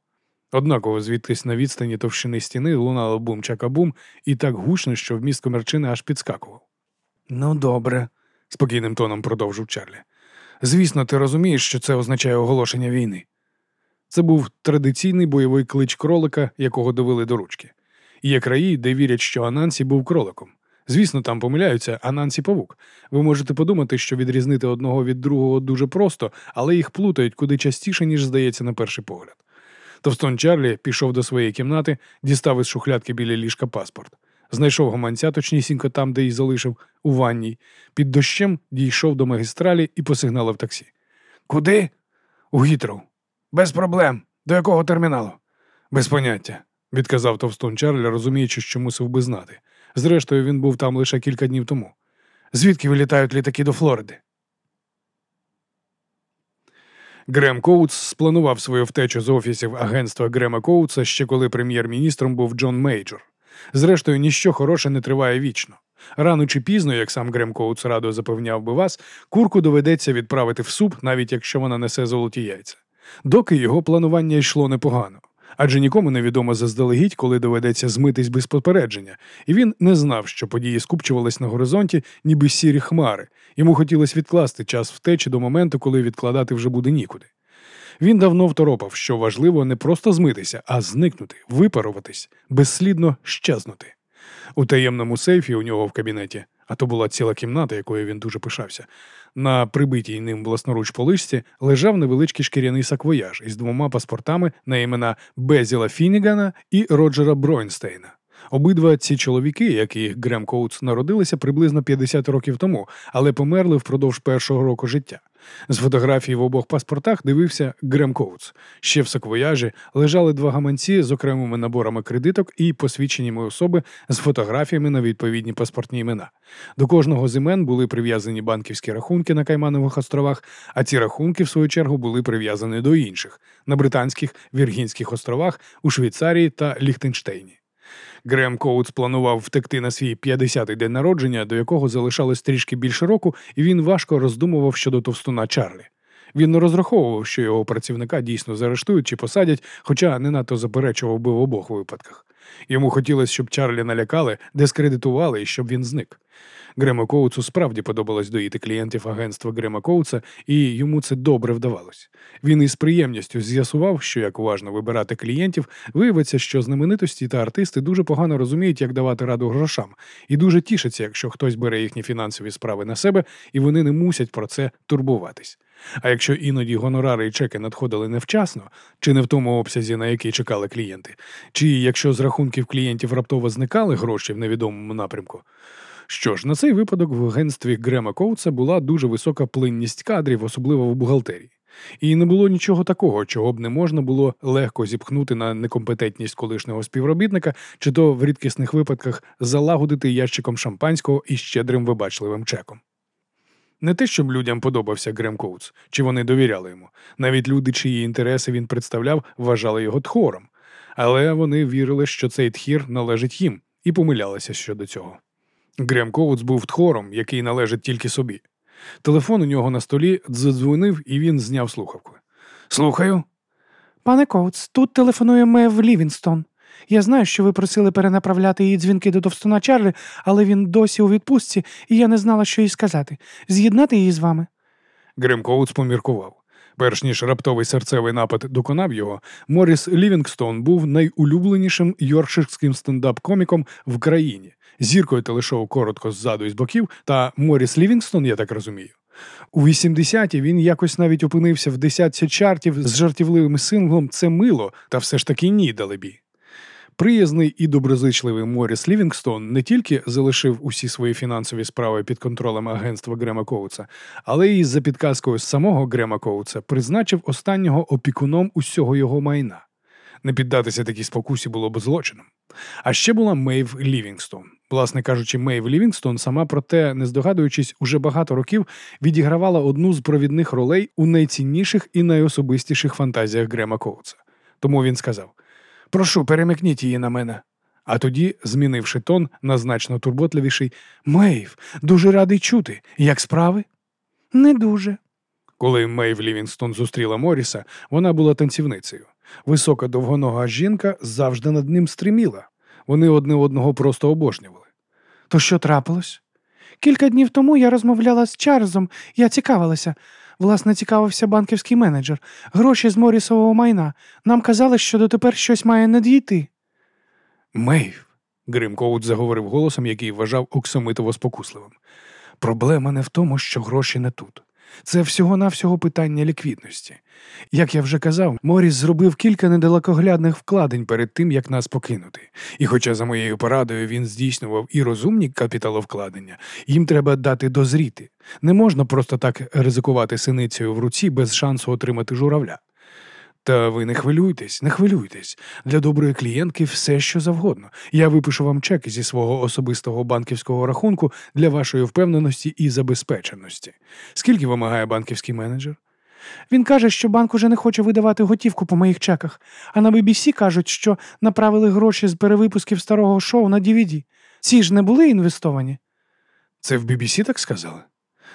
Однаково звідкись на відстані товщини стіни лунало бум чакабум і так гучно, що вміст комерчини аж підскакував. Ну, добре, спокійним тоном продовжив Чарлі. Звісно, ти розумієш, що це означає оголошення війни. Це був традиційний бойовий клич кролика, якого довели до ручки. Є краї, де вірять, що Анансі був кроликом. Звісно, там помиляються, а Нансі павук. Ви можете подумати, що відрізнити одного від другого дуже просто, але їх плутають куди частіше, ніж здається на перший погляд. Товстон Чарлі пішов до своєї кімнати, дістав із шухлядки біля ліжка паспорт. Знайшов гаманця, точнісінько там, де й залишив, у ванній. Під дощем дійшов до магістралі і посигналив таксі. Куди? У Гітроу. Без проблем. До якого терміналу? Без поняття, відказав Товстун Чарлі, розуміючи, що мусив би знати. Зрештою, він був там лише кілька днів тому. Звідки вилітають літаки до Флориди? Грем Коутс спланував свою втечу з офісів агентства Грема Коутса ще коли прем'єр-міністром був Джон Мейджор. Зрештою, ніщо хороше не триває вічно. Рано чи пізно, як сам Грем Коутс радо запевняв би вас, курку доведеться відправити в суп, навіть якщо вона несе золоті яйця. Доки його планування йшло непогано. Адже нікому не відомо заздалегідь, коли доведеться змитись без попередження, і він не знав, що події скупчувались на горизонті, ніби сірі хмари. Йому хотілося відкласти час втечі до моменту, коли відкладати вже буде нікуди. Він давно второпав, що важливо не просто змитися, а зникнути, випаруватись, безслідно щезнути. У таємному сейфі у нього в кабінеті, а то була ціла кімната, якою він дуже пишався. На прибитій ним власноруч поличці лежав невеличкий шкіряний саквояж із двома паспортами на імена Безіла Фінігана і Роджера Бройнстейна. Обидва ці чоловіки, як і Грем Коутс народилися приблизно 50 років тому, але померли впродовж першого року життя. З фотографій в обох паспортах дивився Грем Коутс. Ще в саквояжі лежали два гаманці з окремими наборами кредиток і посвідченнями особи з фотографіями на відповідні паспортні імена. До кожного з імен були прив'язані банківські рахунки на Кайманових островах, а ці рахунки, в свою чергу, були прив'язані до інших на Британських Віргінських островах, у Швейцарії та Ліхтенштейні. Грем Коутс планував втекти на свій 50-й день народження, до якого залишалось трішки більше року, і він важко роздумував щодо товстуна Чарлі. Він не розраховував, що його працівника дійсно заарештують чи посадять, хоча не надто заперечував би в обох випадках. Йому хотілося, щоб Чарлі налякали, дискредитували і щоб він зник. Грема Коуцу справді подобалось доїти клієнтів агентства Грема Коуца, і йому це добре вдавалось. Він із приємністю з'ясував, що як уважно вибирати клієнтів, виявиться, що знаменитості та артисти дуже погано розуміють, як давати раду грошам, і дуже тішаться, якщо хтось бере їхні фінансові справи на себе, і вони не мусять про це турбуватись. А якщо іноді гонорари і чеки надходили невчасно, чи не в тому обсязі, на який чекали клієнти, чи якщо з рахунків клієнтів раптово зникали гроші в невідомому напрямку. Що ж, на цей випадок в агентстві Грема Коутса була дуже висока плинність кадрів, особливо в бухгалтерії. І не було нічого такого, чого б не можна було легко зіпхнути на некомпетентність колишнього співробітника, чи то в рідкісних випадках залагодити ящиком шампанського і щедрим вибачливим чеком. Не те, щоб людям подобався Грем Коутс, чи вони довіряли йому. Навіть люди, чиї інтереси він представляв, вважали його тхором, але вони вірили, що цей тхір належить їм, і помилялися щодо цього. Грем Коутс був тхором, який належить тільки собі. Телефон у нього на столі задзвонив, і він зняв слухавку. Слухаю. Пане Коутс, тут телефонує Мейв Лівінгстон. Я знаю, що ви просили перенаправляти її дзвінки до Товстуна Чарлі, але він досі у відпустці, і я не знала, що їй сказати. З'єднати її з вами. Грем Коутс поміркував. Перш ніж раптовий серцевий напад доконав його, Моріс Лівінгстон був найулюбленішим йоркширським стендап-коміком в країні, зіркою телешоу коротко ззаду і з боків, та Моріс Лівінгстон, я так розумію. У 80-ті він якось навіть опинився в десятці чартів з жартівливим синглом Це мило, та все ж таки ні, далебі. Приязний і доброзичливий Моріс Лівінгстон не тільки залишив усі свої фінансові справи під контролем агентства Грема Коуца, але й, за підказкою самого Грема Коутса, призначив останнього опікуном усього його майна. Не піддатися такій спокусі було б злочином. А ще була Мейв Лівінгстон. Власне кажучи, Мейв Лівінгстон, сама про те, не здогадуючись, уже багато років відігравала одну з провідних ролей у найцінніших і найособистіших фантазіях Грема Коутса. Тому він сказав: Прошу, перемикніть її на мене. А тоді, змінивши тон на значно турботливіший, Мейв, дуже радий чути. Як справи? Не дуже. Коли Мейв Лівінстон зустріла Моріса, вона була танцівницею. Висока довгонога жінка завжди над ним стриміла. Вони одне одного просто обожнювали. То що трапилось? Кілька днів тому я розмовляла з Чарльзом, я цікавилася. Власне, цікавився банківський менеджер. Гроші з Морісового майна. Нам казали, що дотепер щось має надійти. Мейв, Грим Коут заговорив голосом, який вважав оксомитово спокусливим. Проблема не в тому, що гроші не тут. Це всього-навсього питання ліквідності. Як я вже казав, Моріс зробив кілька недалекоглядних вкладень перед тим, як нас покинути. І хоча за моєю порадою він здійснював і розумні капіталовкладення, їм треба дати дозріти. Не можна просто так ризикувати синицею в руці без шансу отримати журавля. Та ви не хвилюйтесь, не хвилюйтесь. Для доброї клієнтки все, що завгодно. Я випишу вам чек зі свого особистого банківського рахунку для вашої впевненості і забезпеченості. Скільки вимагає банківський менеджер? Він каже, що банк уже не хоче видавати готівку по моїх чеках, а на BBC кажуть, що направили гроші з перевипусків старого шоу на DVD. Ці ж не були інвестовані. Це в BBC так сказали?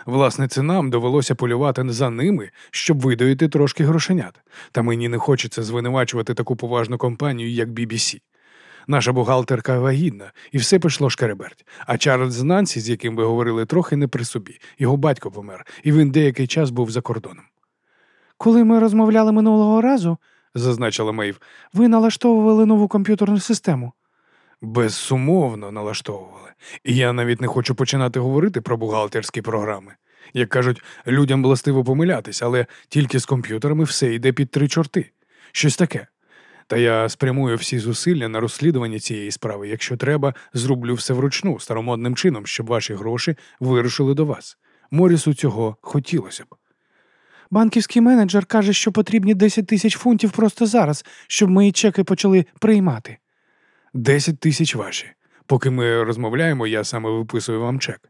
Власне, це нам довелося полювати за ними, щоб видоїти трошки грошенят. Та мені не хочеться звинувачувати таку поважну компанію, як BBC. Наша бухгалтерка вагітна, і все пішло шкереберть. А Чарльз Нансі, з яким ви говорили, трохи не при собі. Його батько помер, і він деякий час був за кордоном. Коли ми розмовляли минулого разу, зазначила Мейв, ви налаштовували нову комп'ютерну систему. Безсумовно налаштовували. І я навіть не хочу починати говорити про бухгалтерські програми. Як кажуть, людям властиво помилятись, але тільки з комп'ютерами все йде під три чорти. Щось таке. Та я спрямую всі зусилля на розслідування цієї справи. Якщо треба, зроблю все вручну, старомодним чином, щоб ваші гроші вирушили до вас. Морісу цього хотілося б. Банківський менеджер каже, що потрібні 10 тисяч фунтів просто зараз, щоб мої чеки почали приймати. Десять тисяч ваші. Поки ми розмовляємо, я саме виписую вам чек.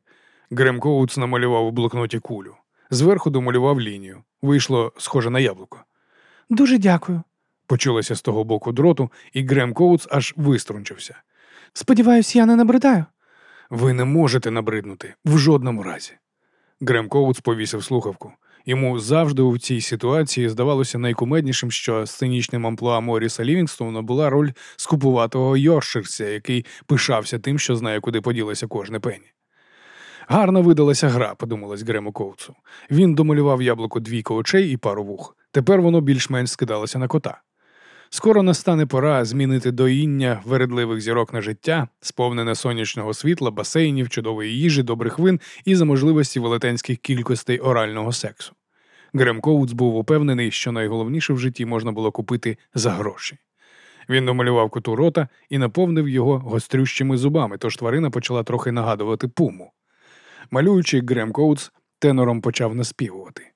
Грем Коутс намалював у блокноті кулю. Зверху домалював лінію. Вийшло схоже на яблуко. Дуже дякую. Почулося з того боку дроту, і Грем Коутс аж виструнчився. Сподіваюсь, я не набридаю. Ви не можете набриднути в жодному разі. Грем Коутс повісив слухавку. Йому завжди у цій ситуації здавалося найкумеднішим, що сценічним амплуа Моріса Лівінгстона була роль скупуватого йорширця, який пишався тим, що знає, куди поділася кожне пені. Гарно видалася гра, подумалось Грему Коуцу. Він домалював яблуко двійко очей і пару вух. Тепер воно більш-менш скидалося на кота. Скоро настане пора змінити доїння вередливих зірок на життя, сповнене сонячного світла, басейнів, чудової їжі, добрих вин і за можливості велетенських кількостей орального сексу. Грем Коутс був упевнений, що найголовніше в житті можна було купити за гроші. Він домалював коту рота і наповнив його гострющими зубами, тож тварина почала трохи нагадувати пуму. Малюючи, Грем Коутс тенором почав наспівувати.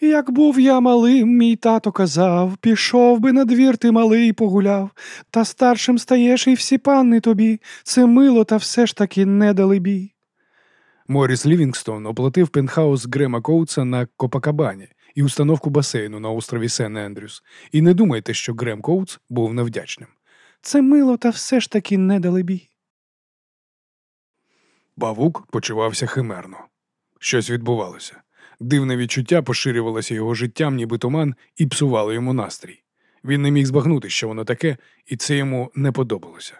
Як був я малим, мій тато казав, пішов би на двір ти малий погуляв, та старшим стаєш і всі панни тобі, це мило, та все ж таки не дали бій. Моріс Лівінгстон оплатив пентхаус Грема Коутса на Копакабані і установку басейну на острові Сен Ендрюс. І не думайте, що Грем Коутс був невдячним. Це мило, та все ж таки не дали бій. Павук почувався химерно. Щось відбувалося. Дивне відчуття поширювалося його життям, ніби туман, і псувало йому настрій. Він не міг збагнути, що воно таке, і це йому не подобалося.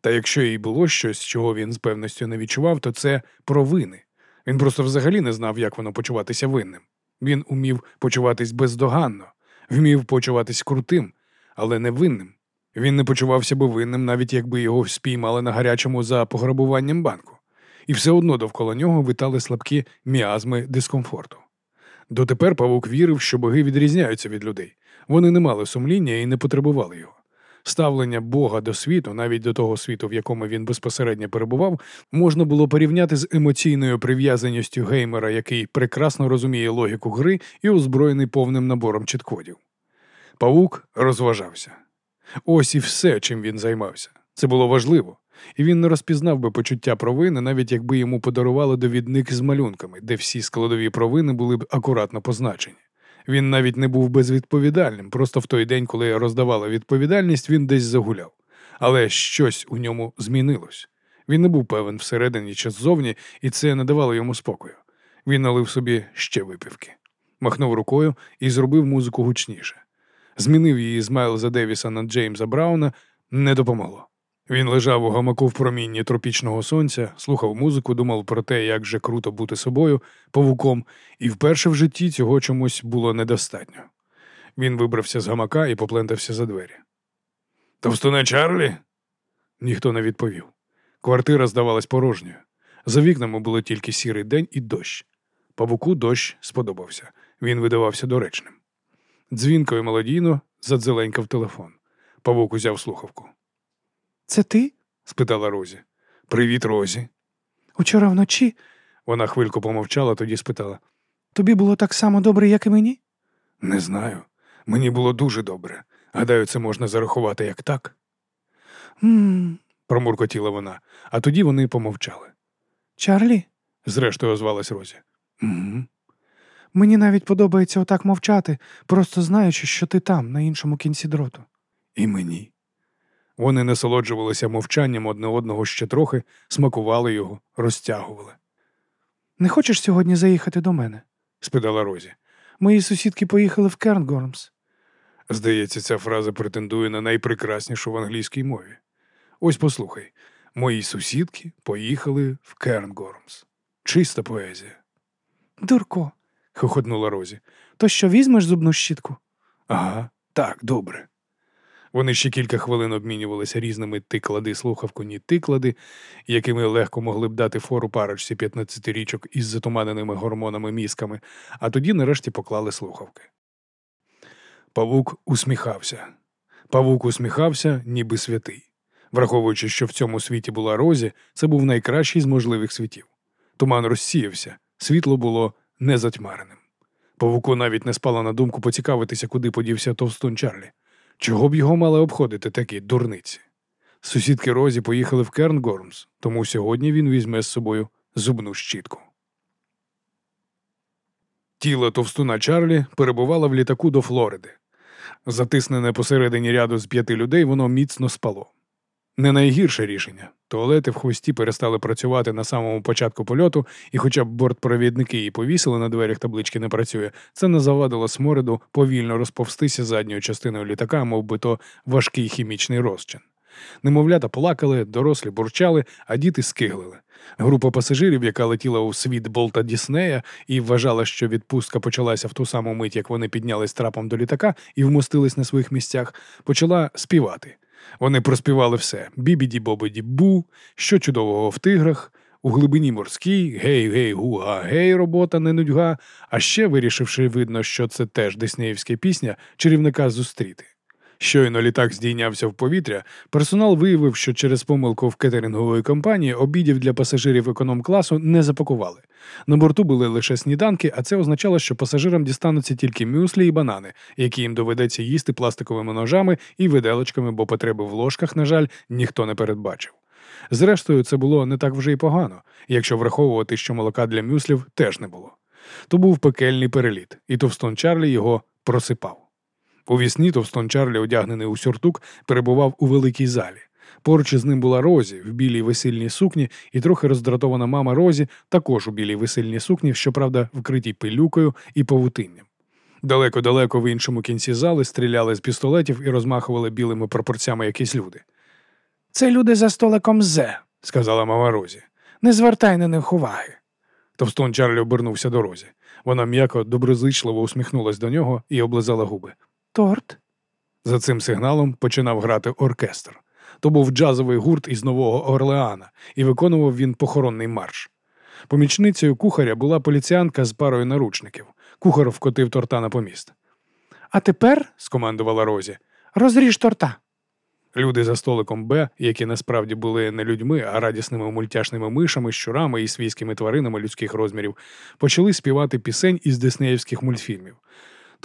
Та якщо і було щось, чого він з певністю не відчував, то це провини. Він просто взагалі не знав, як воно почуватися винним. Він умів почуватись бездоганно, вмів почуватись крутим, але не винним. Він не почувався би винним, навіть якби його спіймали на гарячому за пограбуванням банку, і все одно довкола нього витали слабкі міазми дискомфорту. Дотепер павук вірив, що боги відрізняються від людей. Вони не мали сумління і не потребували його. Ставлення Бога до світу, навіть до того світу, в якому він безпосередньо перебував, можна було порівняти з емоційною прив'язаністю геймера, який прекрасно розуміє логіку гри і озброєний повним набором чіткодів. Павук розважався. Ось і все, чим він займався. Це було важливо, і він не розпізнав би почуття провини, навіть якби йому подарували довідник з малюнками, де всі складові провини були б акуратно позначені. Він навіть не був безвідповідальним, просто в той день, коли роздавали відповідальність, він десь загуляв. Але щось у ньому змінилось. Він не був певен всередині чи ззовні, і це не давало йому спокою. Він налив собі ще випивки, махнув рукою і зробив музику гучніше. Змінив її з Майлза Девіса на Джеймса Брауна, не допомогло. Він лежав у гамаку в промінні тропічного сонця, слухав музику, думав про те, як же круто бути собою, павуком, і вперше в житті цього чомусь було недостатньо. Він вибрався з гамака і поплентався за двері. Товстуне Чарлі? Ніхто не відповів. Квартира здавалась порожньою. За вікнами було тільки сірий день і дощ. Павуку дощ сподобався. Він видавався доречним. Дзвінко і мелодійно задзеленькав телефон. Павук узяв слухавку. Це ти? спитала Розі. Привіт, Розі. Учора вночі Вона хвильку помовчала, тоді спитала. тобі було так само добре, як і мені? Не знаю. Мені було дуже добре. Гадаю, це можна зарахувати як так, Ммм, промуркотіла вона, а тоді вони помовчали. Чарлі, Зрештою озвалась Розі. Угу. мені навіть подобається отак мовчати, просто знаючи, що ти там, на іншому кінці дроту. І мені. Вони насолоджувалися мовчанням одне одного ще трохи, смакували його, розтягували. Не хочеш сьогодні заїхати до мене? спитала Розі. Мої сусідки поїхали в Кернгормс. Здається, ця фраза претендує на найпрекраснішу в англійській мові. Ось послухай, мої сусідки поїхали в Кернгормс. Чиста поезія, Дурко, хохотнула Розі. то що візьмеш зубну щітку? Ага, так, добре. Вони ще кілька хвилин обмінювалися різними ти-клади слухавку, ні ти-клади, якими легко могли б дати фору парочці 15-річок із затуманеними гормонами мізками, а тоді нарешті поклали слухавки. Павук усміхався. Павук усміхався, ніби святий. Враховуючи, що в цьому світі була Розі, це був найкращий з можливих світів. Туман розсіявся, світло було незатьмареним. Павуку навіть не спала на думку поцікавитися, куди подівся товстун Чарлі. Чого б його мали обходити такі дурниці? Сусідки Розі поїхали в Кернгормс, тому сьогодні він візьме з собою зубну щітку. Тіло товстуна Чарлі перебувало в літаку до Флориди. Затиснене посередині ряду з п'яти людей, воно міцно спало. Не найгірше рішення. Туалети в хвості перестали працювати на самому початку польоту, і хоча б бортпровідники і повісили на дверях таблички не працює, це не завадило смориду повільно розповстися задньою частиною літака, мов би то важкий хімічний розчин. Немовлята плакали, дорослі бурчали, а діти скиглили. Група пасажирів, яка летіла у світ болта Діснея і вважала, що відпустка почалася в ту саму мить, як вони піднялись трапом до літака і вмостились на своїх місцях, почала співати. Вони проспівали все: бібіді бобіді бу, що чудового в тиграх, у глибині морській, гей, гей, гуга, гей, робота, не нудьга. А ще, вирішивши, видно, що це теж диснеївська пісня, чарівника зустріти. Щойно літак здійнявся в повітря, персонал виявив, що через помилку в кетерингової компанії обідів для пасажирів економ-класу не запакували. На борту були лише сніданки, а це означало, що пасажирам дістануться тільки мюслі і банани, які їм доведеться їсти пластиковими ножами і виделочками, бо потреби в ложках, на жаль, ніхто не передбачив. Зрештою, це було не так вже й погано, якщо враховувати, що молока для мюслів теж не було. То був пекельний переліт, і товстон Чарлі його просипав. У вісні товстон Чарлі, одягнений у сюртук, перебував у великій залі. Поруч із ним була Розі в білій весільній сукні, і трохи роздратована мама Розі, також у білій весільній сукні, щоправда, вкритій пилюкою і павутинням. Далеко-далеко в іншому кінці зали стріляли з пістолетів і розмахували білими пропорцями якісь люди, Це люди за столиком Зе, сказала мама Розі. не звертай на них уваги. Товстон Чарлі обернувся до Розі. Вона м'яко доброзичливо усміхнулась до нього і облизала губи. Торт? За цим сигналом починав грати оркестр. То був джазовий гурт із Нового Орлеана, і виконував він похоронний марш. Помічницею кухаря була поліціянка з парою наручників. Кухар вкотив торта на поміст. А тепер Скомандувала Розі. розріж торта. Люди за столиком Б, які насправді були не людьми, а радісними мультяшними мишами, щурами і свійськими тваринами людських розмірів, почали співати пісень із диснеївських мультфільмів.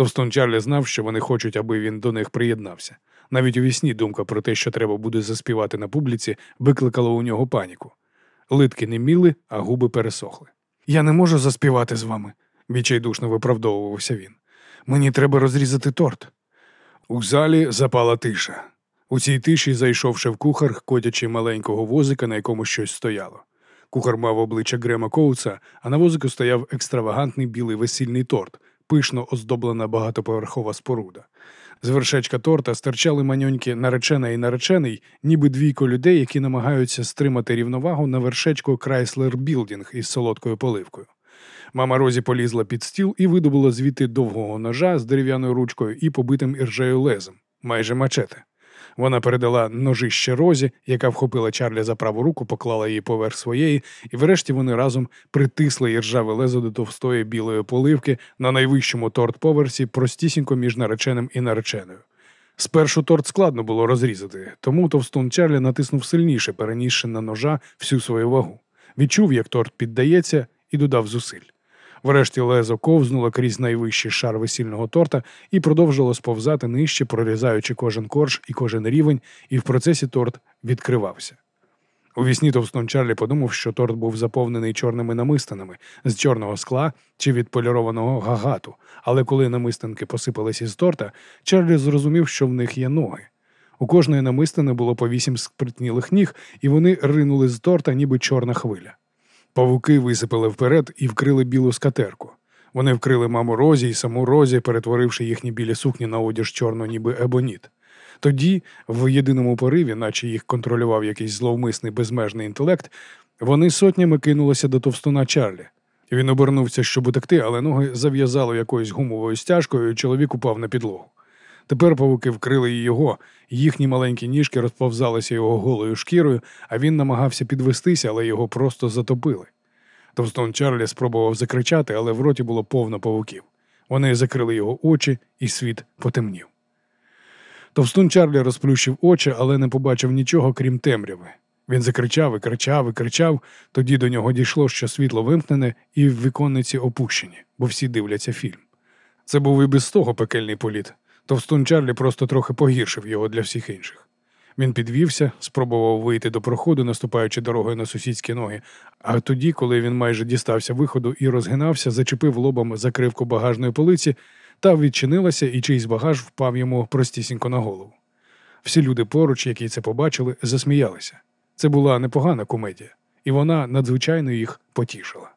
Товстон Чарлі знав, що вони хочуть, аби він до них приєднався. Навіть у вісні думка про те, що треба буде заспівати на публіці, викликала у нього паніку. Литки не міли, а губи пересохли. Я не можу заспівати з вами, відчайдушно виправдовувався він. Мені треба розрізати торт. У залі запала тиша. У цій тиші зайшов шеф-кухар, котячи маленького возика, на якому щось стояло. Кухар мав обличчя Грема Коуца, а на возику стояв екстравагантний білий весільний торт, пишно оздоблена багатоповерхова споруда. З вершечка торта стирчали маньоньки наречена і наречений, ніби двійко людей, які намагаються стримати рівновагу на вершечку Chrysler Building із солодкою поливкою. Мама Розі полізла під стіл і видобула звідти довгого ножа з дерев'яною ручкою і побитим іржею лезом, майже мачете. Вона передала ножище Розі, яка вхопила Чарлі за праву руку, поклала її поверх своєї, і врешті вони разом притисли іржаве лезо до товстої білої поливки на найвищому торт-поверсі, простісінько між нареченим і нареченою. Спершу торт складно було розрізати, тому товстун Чарлі натиснув сильніше, перенісши на ножа всю свою вагу. Відчув, як торт піддається, і додав зусиль. Врешті лезо ковзнуло крізь найвищий шар весільного торта і продовжило сповзати нижче, прорізаючи кожен корж і кожен рівень, і в процесі торт відкривався. У вісні товстон Чарлі подумав, що торт був заповнений чорними намистинами з чорного скла чи відполірованого гагату, але коли намистинки посипались із торта, Чарлі зрозумів, що в них є ноги. У кожної намистини було по вісім спритнілих ніг, і вони ринули з торта, ніби чорна хвиля. Павуки висипали вперед і вкрили білу скатерку. Вони вкрили маму Розі і саму Розі, перетворивши їхні білі сукні на одяж чорно, ніби ебоніт. Тоді, в єдиному пориві, наче їх контролював якийсь зловмисний безмежний інтелект, вони сотнями кинулися до товстуна Чарлі. Він обернувся, щоб утекти, але ноги зав'язало якоюсь гумовою стяжкою, і чоловік упав на підлогу. Тепер павуки вкрили його, їхні маленькі ніжки розповзалися його голою шкірою, а він намагався підвестися, але його просто затопили. Товстон Чарлі спробував закричати, але в роті було повно павуків. Вони закрили його очі, і світ потемнів. Товстун Чарлі розплющив очі, але не побачив нічого, крім темряви. Він закричав і кричав і кричав, тоді до нього дійшло, що світло вимкнене і в віконниці опущені, бо всі дивляться фільм. Це був і без того пекельний політ. Товстун Чарлі просто трохи погіршив його для всіх інших. Він підвівся, спробував вийти до проходу, наступаючи дорогою на сусідські ноги. А тоді, коли він майже дістався виходу і розгинався, зачепив лобом закривку багажної полиці, та відчинилася, і чийсь багаж впав йому простісінько на голову. Всі люди поруч, які це побачили, засміялися. Це була непогана комедія, і вона надзвичайно їх потішила.